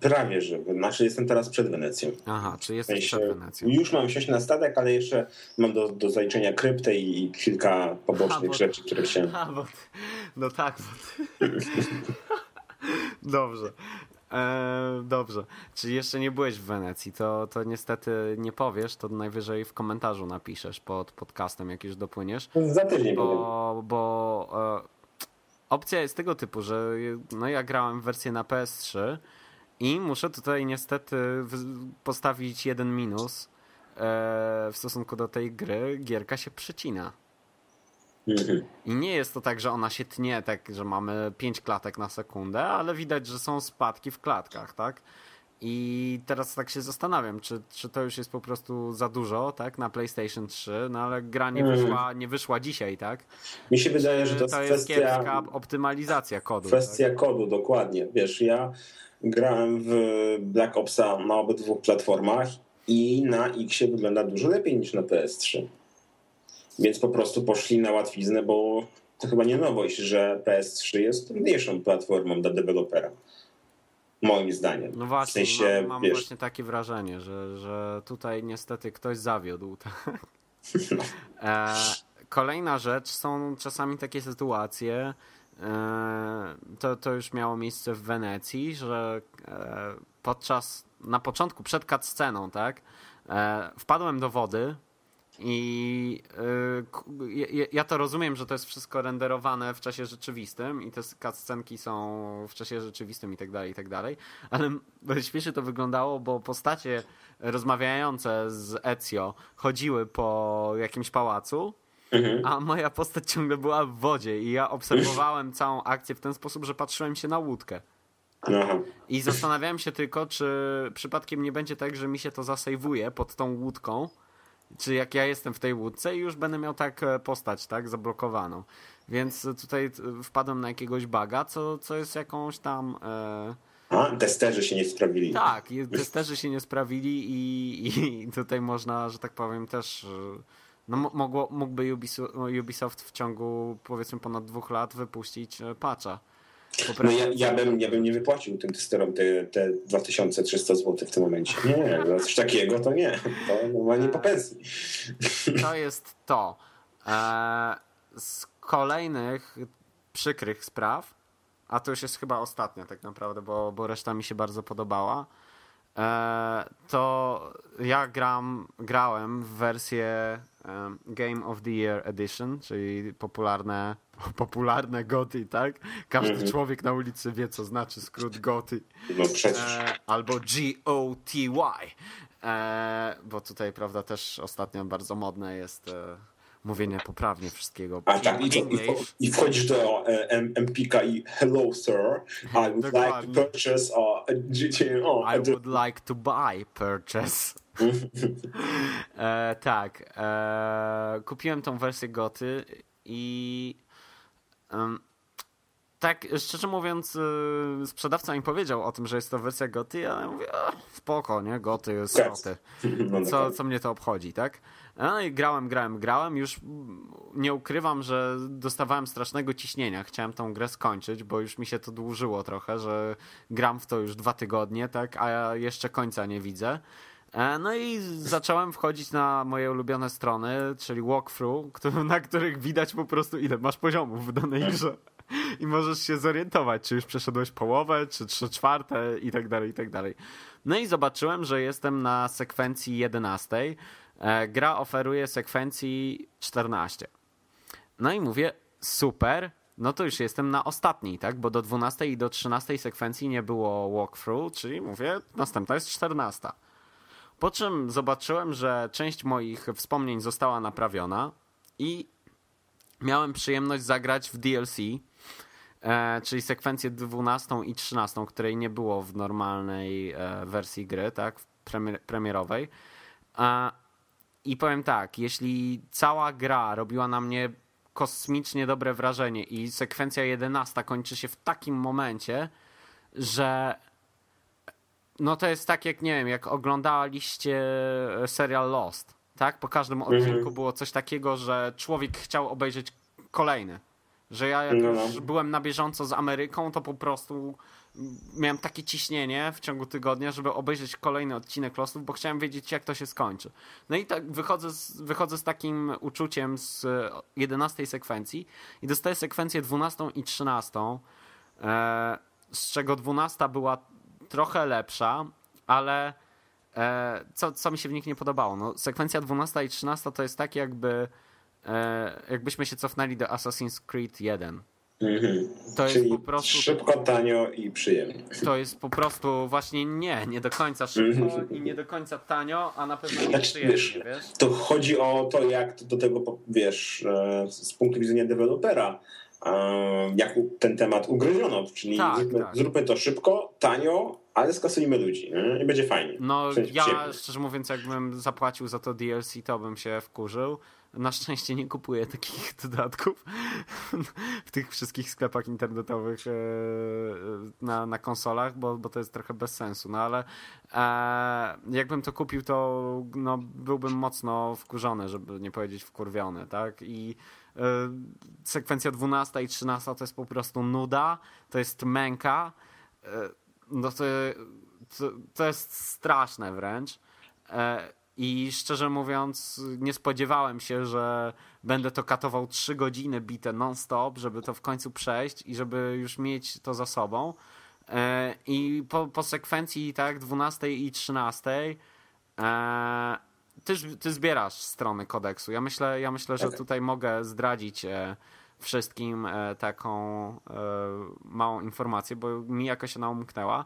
Prawie, że. Znaczy jestem teraz przed Wenecją. Aha, czy jesteś przed Wenecją. Już mam siąść na statek, ale jeszcze mam do, do zaliczenia kryptę i kilka pobocznych rzeczy, które chciałem. A, bo, no tak. Bo Dobrze. E, dobrze. Czyli jeszcze nie byłeś w Wenecji, to, to niestety nie powiesz, to najwyżej w komentarzu napiszesz pod podcastem, jak już dopłyniesz. Za tydzień bo, bo e, opcja jest tego typu, że no ja grałem w wersję na PS3 i muszę tutaj niestety postawić jeden minus e, w stosunku do tej gry. Gierka się przecina. Mhm. I nie jest to tak, że ona się tnie, tak, że mamy 5 klatek na sekundę, ale widać, że są spadki w klatkach, tak? I teraz tak się zastanawiam, czy, czy to już jest po prostu za dużo, tak, na PlayStation 3, no ale gra nie mhm. wyszła, nie wyszła dzisiaj, tak? Mi się wydaje, że to, to jest kwestia... optymalizacja kodu. Kwestia tak? kodu, dokładnie. Wiesz, ja grałem w Black Opsa na obydwu platformach i na X wygląda dużo lepiej niż na PS3. Więc po prostu poszli na łatwiznę, bo to chyba nie nowość, że PS3 jest trudniejszą platformą dla dewelopera. Moim zdaniem. No właśnie, w sensie, mam, mam wiesz... właśnie takie wrażenie, że, że tutaj niestety ktoś zawiódł. Tak? No. E, kolejna rzecz, są czasami takie sytuacje, to, to już miało miejsce w Wenecji, że e, podczas, na początku, przed cutsceną, tak, e, wpadłem do wody, i ja to rozumiem, że to jest wszystko renderowane w czasie rzeczywistym i te cutscenki są w czasie rzeczywistym i tak dalej, i tak dalej, ale śmiesznie to wyglądało, bo postacie rozmawiające z Ezio chodziły po jakimś pałacu, mhm. a moja postać ciągle była w wodzie i ja obserwowałem całą akcję w ten sposób, że patrzyłem się na łódkę. Aha. I zastanawiałem się tylko, czy przypadkiem nie będzie tak, że mi się to zasejwuje pod tą łódką, czy jak ja jestem w tej łódce i już będę miał tak e, postać, tak, zablokowaną. Więc tutaj e, wpadłem na jakiegoś baga, co, co jest jakąś tam... E... A, testerzy się nie sprawili. Tak, testerzy się nie sprawili i, i tutaj można, że tak powiem, też... E, no, mogło, mógłby Ubisoft, w ciągu powiedzmy ponad dwóch lat wypuścić patcha no ja, ja, bym, ja bym nie wypłacił tym testerom te, te 2300 zł w tym momencie. Nie, no coś takiego to nie. To normalnie po pensji. To jest to. E, z kolejnych przykrych spraw, a to już jest chyba ostatnia tak naprawdę, bo, bo reszta mi się bardzo podobała, e, to ja gram, grałem w wersję Game of the Year Edition, czyli popularne, popularne GOTY, tak? Każdy mm -hmm. człowiek na ulicy wie, co znaczy skrót GOTY. No przecież. E, albo G-O-T-Y. E, bo tutaj, prawda, też ostatnio bardzo modne jest e, mówienie poprawnie wszystkiego. A tak, i, i, wchodzisz do e, Empika i hello sir, I would like to purchase a, a, a, I would like to buy purchase. e, tak. E, kupiłem tą wersję Goty i um, tak, szczerze mówiąc, y, sprzedawca mi powiedział o tym, że jest to wersja Goty, a ja mówię, spoko, nie? Goty jest Goty. No, co, co mnie to obchodzi, tak? No i grałem, grałem, grałem. Już nie ukrywam, że dostawałem strasznego ciśnienia. Chciałem tą grę skończyć, bo już mi się to dłużyło trochę, że gram w to już dwa tygodnie, tak? A ja jeszcze końca nie widzę. E, no i zacząłem wchodzić na moje ulubione strony, czyli walkthrough, na których widać po prostu ile masz poziomów w danej grze. I możesz się zorientować, czy już przeszedłeś połowę, czy trzy czwarte i tak dalej, i tak dalej. No i zobaczyłem, że jestem na sekwencji 11. E, gra oferuje sekwencji 14. No i mówię, super, no to już jestem na ostatniej, tak? Bo do 12 i do 13 sekwencji nie było walkthrough, czyli mówię, następna jest 14. Po czym zobaczyłem, że część moich wspomnień została naprawiona i miałem przyjemność zagrać w DLC, e, czyli sekwencję 12 i 13, której nie było w normalnej e, wersji gry, tak, premier, premierowej. I powiem tak, jeśli cała gra robiła na mnie kosmicznie dobre wrażenie i sekwencja 11 kończy się w takim momencie, że no to jest tak jak, nie wiem, jak oglądaliście e, serial Lost, tak? Po każdym mhm. odcinku było coś takiego, że człowiek chciał obejrzeć kolejny. Że ja jak no. już byłem na bieżąco z Ameryką, to po prostu miałem takie ciśnienie w ciągu tygodnia, żeby obejrzeć kolejny odcinek Lostów, bo chciałem wiedzieć, jak to się skończy. No i tak wychodzę z, wychodzę z takim uczuciem z 11 sekwencji i dostaję sekwencję 12 i 13, e, z czego 12 była trochę lepsza, ale e, co, co mi się w nich nie podobało? No, sekwencja 12 i 13 to jest tak, jakby e, jakbyśmy się cofnęli do Assassin's Creed 1. Mhm. To jest Czyli po prostu. Szybko, tanio i przyjemnie. To jest po prostu właśnie nie, nie do końca szybko mhm. i nie do końca tanio, a na pewno nie znaczy, przyjemnie, wiesz, wiesz? To chodzi o to, jak do tego wiesz, e, z punktu widzenia dewelopera, e, jak ten temat ugryziono. Czyli tak, zróbmy, tak. zróbmy to szybko, tanio, ale skasujmy ludzi nie? i będzie fajnie. No ja szczerze mówiąc, jakbym zapłacił za to DLC, to bym się wkurzył. Na szczęście nie kupuję takich dodatków w tych wszystkich sklepach internetowych e, na, na konsolach, bo, bo to jest trochę bez sensu. No ale e, jakbym to kupił, to no, byłbym mocno wkurzony, żeby nie powiedzieć wkurwiony, tak? I e, sekwencja 12 i 13 to jest po prostu nuda, to jest męka. E, no to, to, to jest straszne wręcz. E, i szczerze mówiąc, nie spodziewałem się, że będę to katował 3 godziny bite non-stop, żeby to w końcu przejść i żeby już mieć to za sobą. E, I po, po sekwencji tak 12 i 13 e, ty, ty zbierasz strony kodeksu. Ja myślę, ja myślę, że tak. tutaj mogę zdradzić e, wszystkim taką małą informację, bo mi jakoś się umknęła.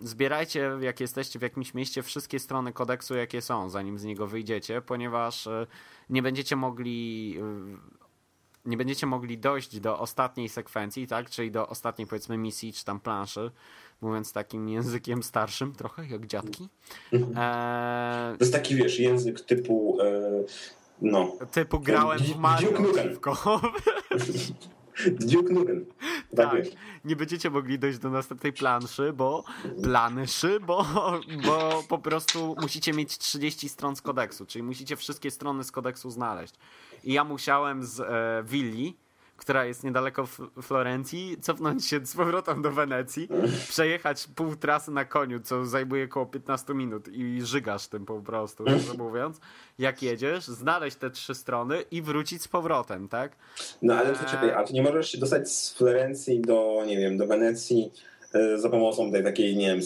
Zbierajcie, jak jesteście w jakimś mieście, wszystkie strony kodeksu, jakie są, zanim z niego wyjdziecie, ponieważ e, nie będziecie mogli e, nie będziecie mogli dojść do ostatniej sekwencji, tak? Czyli do ostatniej powiedzmy misji czy tam planszy, mówiąc takim językiem starszym trochę, jak dziadki. Mhm. E... To jest taki, wiesz, język typu e... no. Typu grałem w Mario Duke Nukem. Tak, tak nie będziecie mogli dojść do następnej planszy, bo planszy, bo, bo po prostu musicie mieć 30 stron z kodeksu, czyli musicie wszystkie strony z kodeksu znaleźć. I ja musiałem z e, willi która jest niedaleko Florencji, cofnąć się z powrotem do Wenecji, przejechać pół trasy na koniu, co zajmuje około 15 minut i żygasz tym po prostu, mówiąc, jak jedziesz, znaleźć te trzy strony i wrócić z powrotem, tak? No ale to czekaj, a ty nie możesz się dostać z Florencji do, nie wiem, do Wenecji e, za pomocą tej takiej, nie wiem,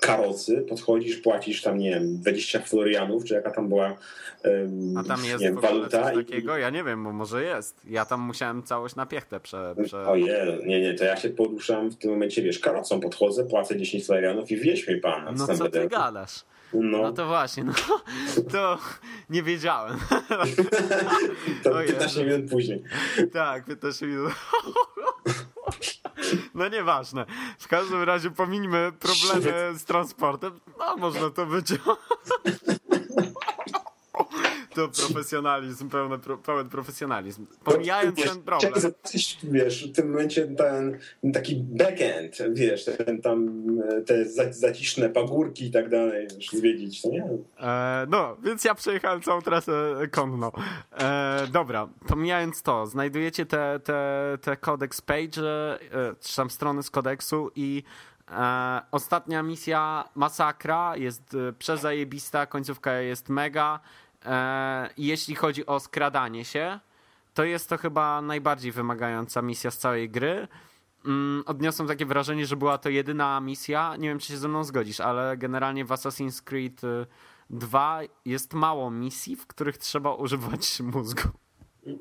karocy, podchodzisz, płacisz tam, nie wiem, 20 florianów, czy jaka tam była um, A tam jest nie wiem, waluta. Coś takiego? Ja nie wiem, bo może jest. Ja tam musiałem całość na piechtę prze... prze... Ojej, nie, nie, to ja się poruszam w tym momencie, wiesz, karocą podchodzę, płacę 10 florianów i wieź mi pan. No co ty gadasz? No. no. to właśnie, no to nie wiedziałem. to 15 minut później. Tak, 15 minut. No nieważne. W każdym razie pomińmy problemy z transportem. No można to być. To profesjonalizm, pełny, pełen profesjonalizm. Pomijając ten problem. Zobaczyć, wiesz, w tym momencie ten taki backend, wiesz, ten tam te zaciszne pagórki i tak dalej, wiesz, zwiedzić, to nie? E, no, więc ja przejechałem całą trasę konno. E, dobra, pomijając to, znajdujecie te, te, te codex page, e, czy tam strony z kodeksu i E, ostatnia misja Masakra jest e, przezajebista, końcówka jest mega. E, jeśli chodzi o skradanie się, to jest to chyba najbardziej wymagająca misja z całej gry. Mm, odniosłem takie wrażenie, że była to jedyna misja. Nie wiem, czy się ze mną zgodzisz, ale generalnie w Assassin's Creed 2 jest mało misji, w których trzeba używać mózgu.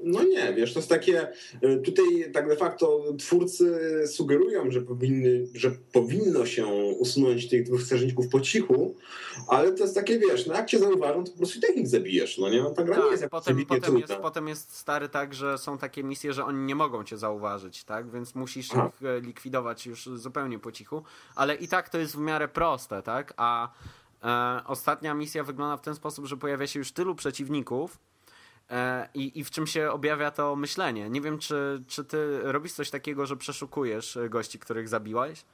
No nie, wiesz, to jest takie, y, tutaj tak de facto twórcy sugerują, że, powinny, że powinno się usunąć tych dwóch strażników po cichu, ale to jest takie, wiesz, no jak cię zauważą, to po prostu i tak ich zabijesz, no nie? No, ta gra tak, nie jest potem, potem jest, potem jest stary tak, że są takie misje, że oni nie mogą cię zauważyć, tak? Więc musisz Aha. ich e, likwidować już zupełnie po cichu, ale i tak to jest w miarę proste, tak? A e, ostatnia misja wygląda w ten sposób, że pojawia się już tylu przeciwników, E, I, I w czym się objawia to myślenie? Nie wiem, czy, czy ty robisz coś takiego, że przeszukujesz gości, których zabiłeś?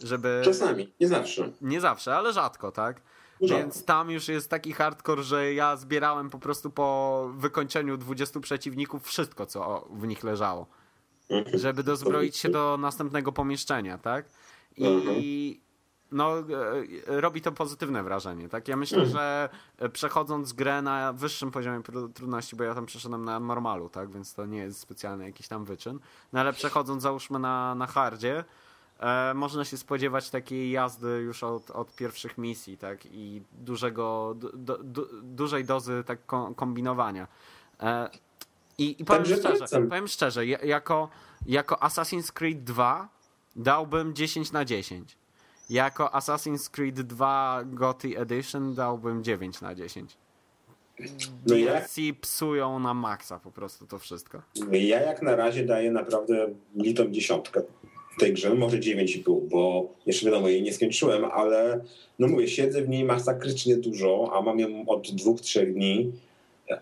Żeby... Czasami, nie zawsze. Nie zawsze, ale rzadko, tak? Rzadko. Więc tam już jest taki hardcore, że ja zbierałem po prostu po wykończeniu 20 przeciwników wszystko, co w nich leżało. Mhm. Żeby dozbroić się do następnego pomieszczenia, tak? I mhm. No, e, robi to pozytywne wrażenie. Tak? Ja myślę, mhm. że przechodząc grę na wyższym poziomie trudności, bo ja tam przeszedłem na normalu, tak? więc to nie jest specjalny jakiś tam wyczyn, no ale przechodząc załóżmy na, na hardzie, e, można się spodziewać takiej jazdy już od, od pierwszych misji, tak? I dużego, du, du, dużej dozy tak kombinowania. E, I, i powiem, szczerze, powiem szczerze, jako, jako Assassin's Creed 2 dałbym 10 na 10. Jako Assassin's Creed 2 GOTY Edition dałbym 9 na 10. No DLC ja... psują na maksa po prostu to wszystko. Ja jak na razie daję naprawdę litą dziesiątkę w tej grze, może 9,5, bo jeszcze wiadomo, jej nie skończyłem, ale no mówię, siedzę w niej masakrycznie dużo, a mam ją od dwóch, trzech dni,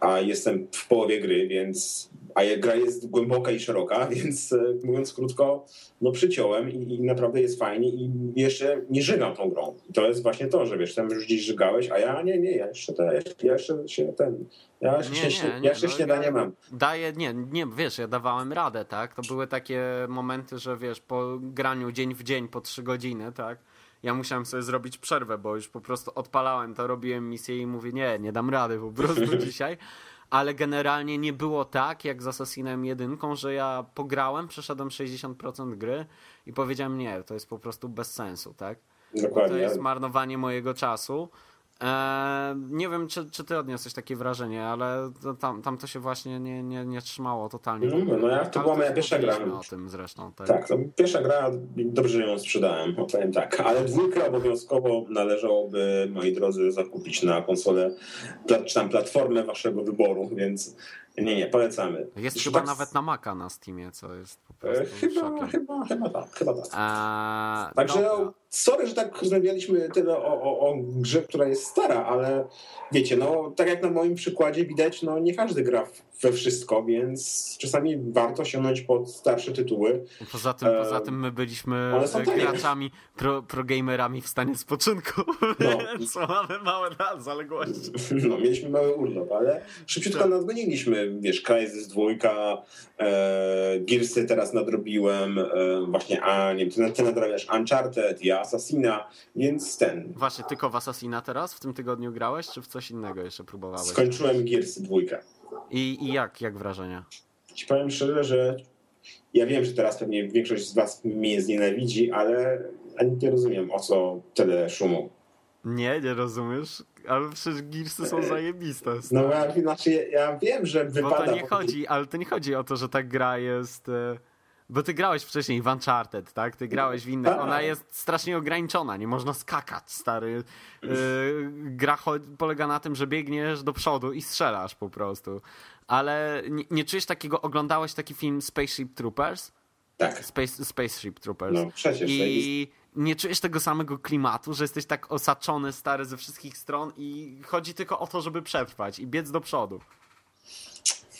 a jestem w połowie gry, więc a gra jest głęboka i szeroka, więc e, mówiąc krótko, no przyciąłem i, i, naprawdę jest fajnie i jeszcze nie żygam tą grą. I to jest właśnie to, że wiesz, tam już gdzieś żygałeś, a ja nie, nie, ja jeszcze, te, ja jeszcze się ten, ja jeszcze, nie, nie, nie, ja jeszcze no, śniadanie ja mam. Daję, nie, nie, wiesz, ja dawałem radę, tak? To były takie momenty, że wiesz, po graniu dzień w dzień po trzy godziny, tak? ja musiałem sobie zrobić przerwę, bo już po prostu odpalałem to, robiłem misję i mówię, nie, nie dam rady po prostu dzisiaj. Ale generalnie nie było tak, jak z Assassinem 1, że ja pograłem, przeszedłem 60% gry i powiedziałem, nie, to jest po prostu bez sensu, tak? Dokładnie. Bo to jest marnowanie mojego czasu. Eee, nie wiem, czy, czy ty odniosłeś takie wrażenie, ale tam, tam to się właśnie nie, nie, nie trzymało totalnie. No, no ja, to była moja pierwsza gra. o tym zresztą. Tak, tak to pierwsza gra, dobrze ją sprzedałem, powiem tak. Ale dwójkę obowiązkowo należałoby, moi drodzy, zakupić na konsolę, czy tam platformę waszego wyboru, więc nie, nie, polecamy. Jest chyba tak... nawet na Maca na Steamie, co jest po prostu Chyba, chyba, chyba tak, chyba tak. A, Także no, sorry, że tak rozmawialiśmy tyle o, o, o, grze, która jest stara, ale wiecie, no tak jak na moim przykładzie widać, no nie każdy gra we wszystko, więc czasami warto sięgnąć pod starsze tytuły. Poza tym, e... poza tym my byliśmy graczami, pro, pro gamerami w stanie spoczynku, no. więc mamy małe zaległości. No, mieliśmy mały urlop, ale szybciutko tak. nadgoniliśmy, wiesz, Crysis dwójka, e, Gearsy teraz nadrobiłem, e, właśnie, a nie wiem, ty, ty nadrabiasz Uncharted, ja Assassina, więc ten. Właśnie, tylko w Assassina teraz w tym tygodniu grałeś, czy w coś innego jeszcze próbowałeś? Skończyłem Gearsy dwójkę. I, I jak, jak wrażenia? Ci powiem szczerze, że ja wiem, że teraz pewnie większość z was mnie znienawidzi, ale ani nie rozumiem, o co tyle szumu. Nie, nie rozumiesz? Ale przecież Gearsy są zajebiste. No ja, znaczy, ja wiem, że wypada... Bo to nie chodzi, ale to nie chodzi o to, że ta gra jest... E, bo ty grałeś wcześniej w Uncharted, tak? Ty grałeś w innych. Ona tak. jest strasznie ograniczona, nie można skakać, stary. Yy, gra polega na tym, że biegniesz do przodu i strzelasz po prostu. Ale nie, nie czujesz takiego, oglądałeś taki film Spaceship Troopers? Tak. Space, Spaceship Troopers. No przecież. I nie czujesz tego samego klimatu, że jesteś tak osaczony, stary ze wszystkich stron i chodzi tylko o to, żeby przetrwać i biec do przodu.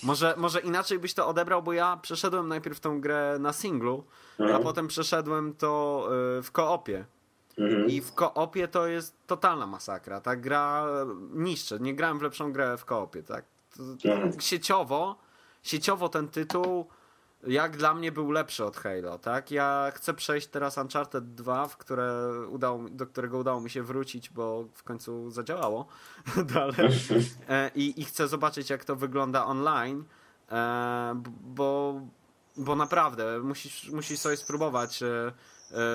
Może, może inaczej byś to odebrał, bo ja przeszedłem najpierw tą grę na singlu, mhm. a potem przeszedłem to y, w koopie. Mhm. I w koopie to jest totalna masakra. Ta gra niszczy. Nie grałem w lepszą grę w koopie, tak? Mhm. Sieciowo, sieciowo ten tytuł jak dla mnie był lepszy od Halo, tak? Ja chcę przejść teraz Uncharted 2, w które udało, do którego udało mi się wrócić, bo w końcu zadziałało dalej. E, I, I chcę zobaczyć, jak to wygląda online, e, bo, bo naprawdę musisz, musisz sobie spróbować e,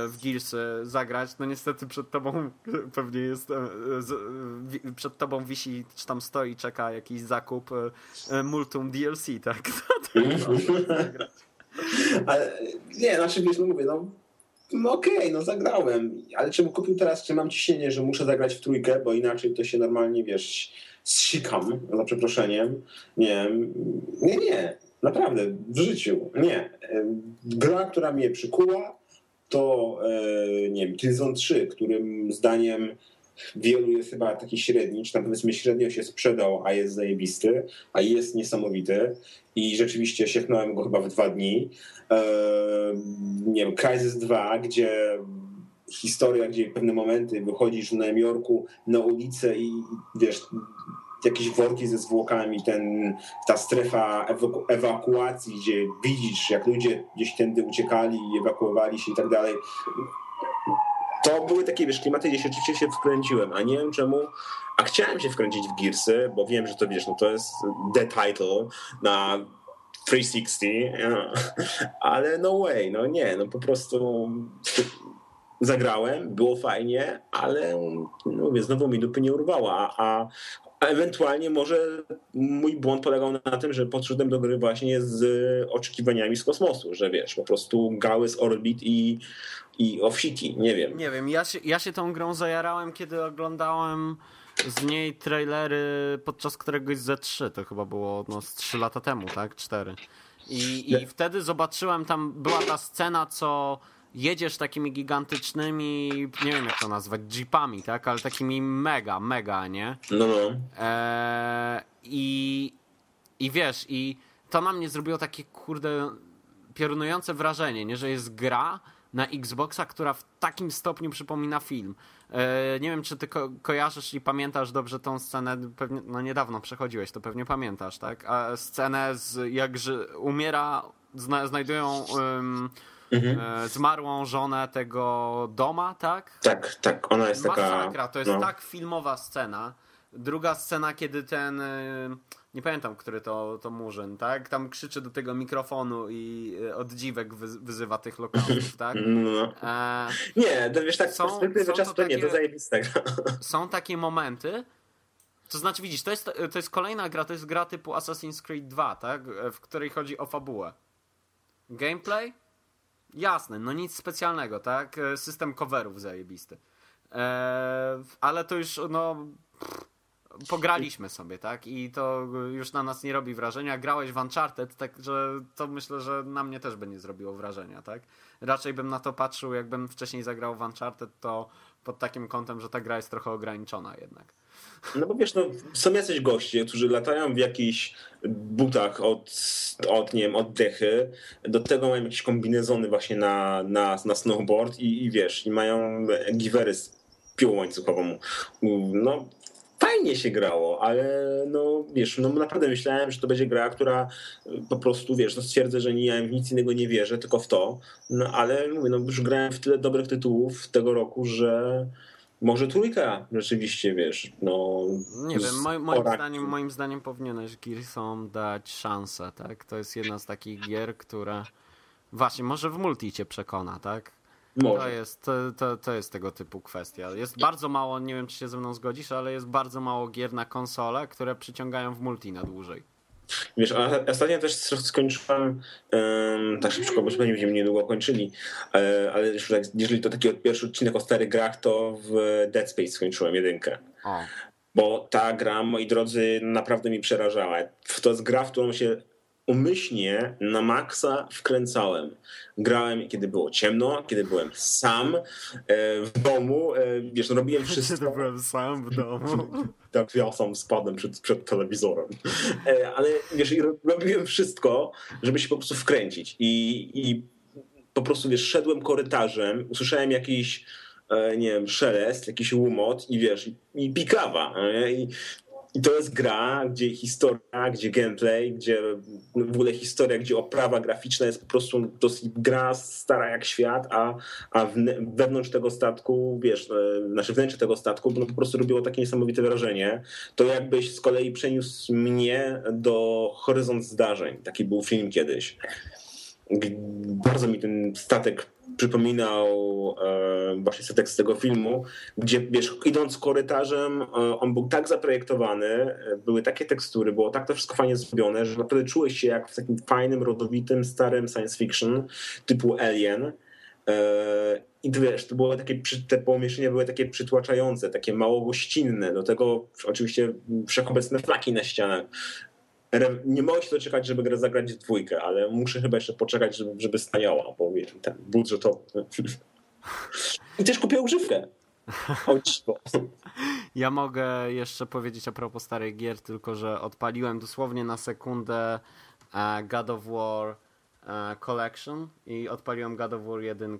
w Gears zagrać. No niestety przed tobą pewnie jest, przed tobą wisi, czy tam stoi, czeka jakiś zakup Multum DLC, tak? Ale nie, znaczy wiesz, no mówię, no, no okej, okay, no zagrałem, ale czemu kupił teraz, czy mam ciśnienie, że muszę zagrać w trójkę, bo inaczej to się normalnie, wiesz, zsikam, za przeproszeniem. Nie, nie, nie, naprawdę, w życiu, nie. Gra, która mnie przykuła, to, e, nie wiem, Killzone 3, którym zdaniem wielu jest chyba taki średni, czy tam powiedzmy średnio się sprzedał, a jest zajebisty, a jest niesamowity i rzeczywiście siechnąłem go chyba w dwa dni. Eee, nie wiem, Crysis 2, gdzie historia, gdzie pewne momenty wychodzisz w Nowym Jorku na ulicę i wiesz, jakieś worki ze zwłokami, ten, ta strefa ewaku ewakuacji, gdzie widzisz, jak ludzie gdzieś tędy uciekali ewakuowali się i tak dalej to były takie, wiesz, klimaty, gdzie się rzeczywiście się wkręciłem, a nie wiem czemu, a chciałem się wkręcić w Gearsy, bo wiem, że to, wiesz, no to jest the title na 360, ale no way, no nie, no po prostu zagrałem, było fajnie, ale no mówię, znowu mi dupy nie urwała, a, a ewentualnie może mój błąd polegał na tym, że podszedłem do gry właśnie z oczekiwaniami z kosmosu, że wiesz, po prostu gały z Orbit i, i Off-City, nie wiem. Nie wiem, ja się, ja się tą grą zajarałem, kiedy oglądałem z niej trailery podczas któregoś z Z3, to chyba było no, z 3 lata temu, tak? 4. I, i wtedy zobaczyłem, tam była ta scena, co jedziesz takimi gigantycznymi, nie wiem jak to nazwać, jeepami, tak? Ale takimi mega, mega, nie? No, no. Eee, i, I wiesz, i to na mnie zrobiło takie, kurde, piorunujące wrażenie, nie? Że jest gra na Xboxa, która w takim stopniu przypomina film. Eee, nie wiem, czy ty ko kojarzysz i pamiętasz dobrze tą scenę, pewnie, no niedawno przechodziłeś, to pewnie pamiętasz, tak? A scenę z, jak umiera, zna znajdują... Um, mhm. E, zmarłą żonę tego doma, tak? Tak, tak, ona jest Masakra, taka... Masakra, to jest no. tak filmowa scena. Druga scena, kiedy ten, e, nie pamiętam, który to, to Murzyn, tak? Tam krzyczy do tego mikrofonu i e, od dziwek wyzywa tych lokalów, tak? No. E, nie, to wiesz, tak są, z perspektywy czasu to, to nie, to zajebiste. Są takie momenty, to znaczy widzisz, to jest, to jest kolejna gra, to jest gra typu Assassin's Creed 2, tak? W której chodzi o fabułę. Gameplay? Jasne, no nic specjalnego, tak? E, system coverów zajebisty. Eee, ale to już, no... pograliśmy sobie, tak? I to już na nas nie robi wrażenia. Grałeś w Uncharted, także to myślę, że na mnie też by nie zrobiło wrażenia, tak? Raczej bym na to patrzył, jakbym wcześniej zagrał w Uncharted, to pod takim kątem, że ta gra jest trochę ograniczona jednak. No bo wiesz, no, są jacyś goście, którzy latają w jakichś butach od, od nie wiem, oddechy, do tego mają jakieś kombinezony właśnie na, na, na snowboard i, i wiesz, i mają giwery z piłą łańcuchową. No, fajnie się grało, ale no wiesz, no naprawdę myślałem, że to będzie gra, która po prostu, wiesz, no stwierdzę, że nie, ja w nic innego nie wierzę, tylko w to, no ale mówię, no już grałem w tyle dobrych tytułów tego roku, że może trójka rzeczywiście, wiesz, no... Nie wiem, moim, moim zdaniem, moim zdaniem powinieneś Gearsom dać szansę, tak? To jest jedna z takich gier, która właśnie, może w multi cię przekona, tak? Może. To jest, to, to, jest tego typu kwestia. Jest bardzo mało, nie wiem czy się ze mną zgodzisz, ale jest bardzo mało gier na konsolę, które przyciągają w multi na dłużej. Wiesz, a ostatnio też skończyłem um, tak szybko, bo pewnie będziemy niedługo kończyli, e, ale tak, jeżeli to taki pierwszy odcinek o starych grach, to w Dead Space skończyłem jedynkę. O. Bo ta gra, moi drodzy, naprawdę mi przerażała. To jest gra, w którą się umyślnie na maksa wkręcałem. Grałem, kiedy było ciemno, kiedy byłem sam e, w domu, e, wiesz, no robiłem wszystko. Kiedy byłem sam w domu. tak, ja sam spadłem przed, przed telewizorem. E, ale wiesz, robiłem wszystko, żeby się po prostu wkręcić. I, i po prostu, wiesz, szedłem korytarzem, usłyszałem jakiś nie wiem, szelest, jakiś łomot i wiesz, i, i pikawa. I i to jest gra, gdzie historia, gdzie gameplay, gdzie w ogóle historia, gdzie oprawa graficzna jest po prostu dosyć gra stara jak świat, a, a wewnątrz tego statku, wiesz, e, znaczy wnętrze tego statku no po prostu robiło takie niesamowite wrażenie. To jakbyś z kolei przeniósł mnie do horyzont zdarzeń. Taki był film kiedyś. Bardzo mi ten statek przypominał e, właśnie setek z tego filmu, gdzie wiesz, idąc korytarzem, e, on był tak zaprojektowany, e, były takie tekstury, było tak to wszystko fajnie zrobione, że naprawdę czułeś się jak w takim fajnym, rodowitym, starym science fiction typu Alien. I wiesz, to było takie, te pomieszczenia były takie przytłaczające, takie mało gościnne. Do tego oczywiście wszechobecne flaki na ścianach nie mogę się doczekać, żeby grę zagrać w dwójkę, ale muszę chyba jeszcze poczekać, żeby, żeby staniała, bo wiem, ten budżetowy. I też kupię używkę. Ja mogę jeszcze powiedzieć a propos starych gier, tylko że odpaliłem dosłownie na sekundę e, God of War e, Collection i odpaliłem God of War 1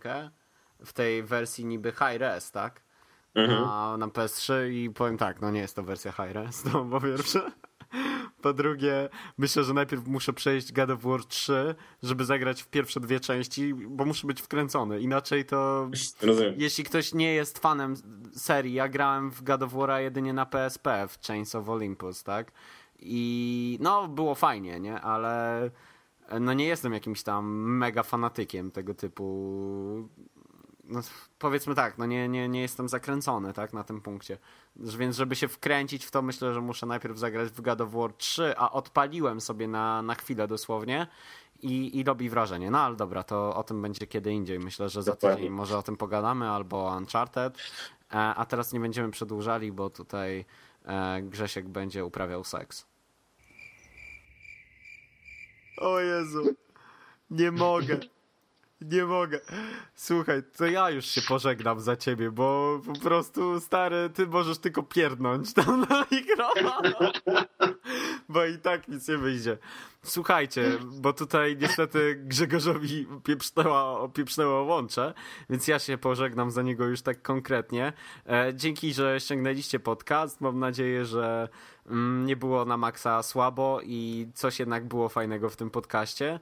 w tej wersji niby high res, tak? Mhm. Na, na PS3 i powiem tak, no nie jest to wersja high res, to po pierwsze. Po drugie, myślę, że najpierw muszę przejść God of War 3, żeby zagrać w pierwsze dwie części, bo muszę być wkręcony. Inaczej to. Rozumiem. Jeśli ktoś nie jest fanem serii, ja grałem w God of War jedynie na PSP, w Chains of Olympus, tak? I no, było fajnie, nie? Ale no nie jestem jakimś tam mega fanatykiem tego typu no, powiedzmy tak, no nie, nie, nie jestem zakręcony tak, na tym punkcie. Więc żeby się wkręcić w to, myślę, że muszę najpierw zagrać w God of War 3, a odpaliłem sobie na, na chwilę dosłownie i, i robi wrażenie. No ale dobra, to o tym będzie kiedy indziej. Myślę, że za tydzień może o tym pogadamy albo Uncharted. E, a teraz nie będziemy przedłużali, bo tutaj e, Grzesiek będzie uprawiał seks. O Jezu, nie mogę. Nie mogę. Słuchaj, to ja już się pożegnam za ciebie, bo po prostu, stary, ty możesz tylko pierdnąć tam na mikrofon. Bo i tak nic nie wyjdzie. Słuchajcie, bo tutaj niestety Grzegorzowi pieprznęła, pieprznęło łącze, więc ja się pożegnam za niego już tak konkretnie. E, dzięki, że ściągnęliście podcast. Mam nadzieję, że mm, nie było na maksa słabo i coś jednak było fajnego w tym podcaście.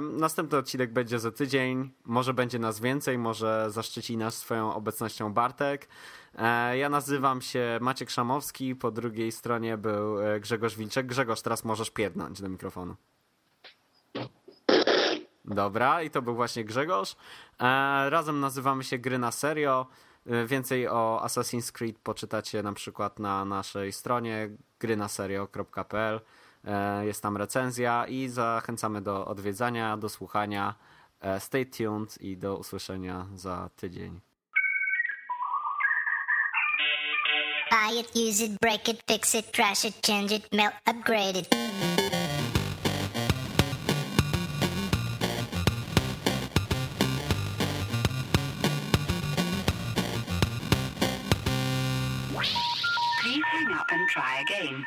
Następny odcinek będzie za tydzień. Może będzie nas więcej, może zaszczyci nas swoją obecnością Bartek. E, ja nazywam się Maciek Szamowski, po drugiej stronie był e, Grzegorz Wilczek. Grzegorz, teraz możesz pierdnąć do mikrofonu. Dobra, i to był właśnie Grzegorz. E, razem nazywamy się Gry na Serio. Więcej o Assassin's Creed poczytacie na przykład na naszej stronie grynaserio.pl. E, jest tam recenzja i zachęcamy do odwiedzania, do słuchania. E, stay tuned i do usłyszenia za tydzień. Buy it, use it, break it, fix it, trash it, change it, melt, upgrade it. Please hang up and try again.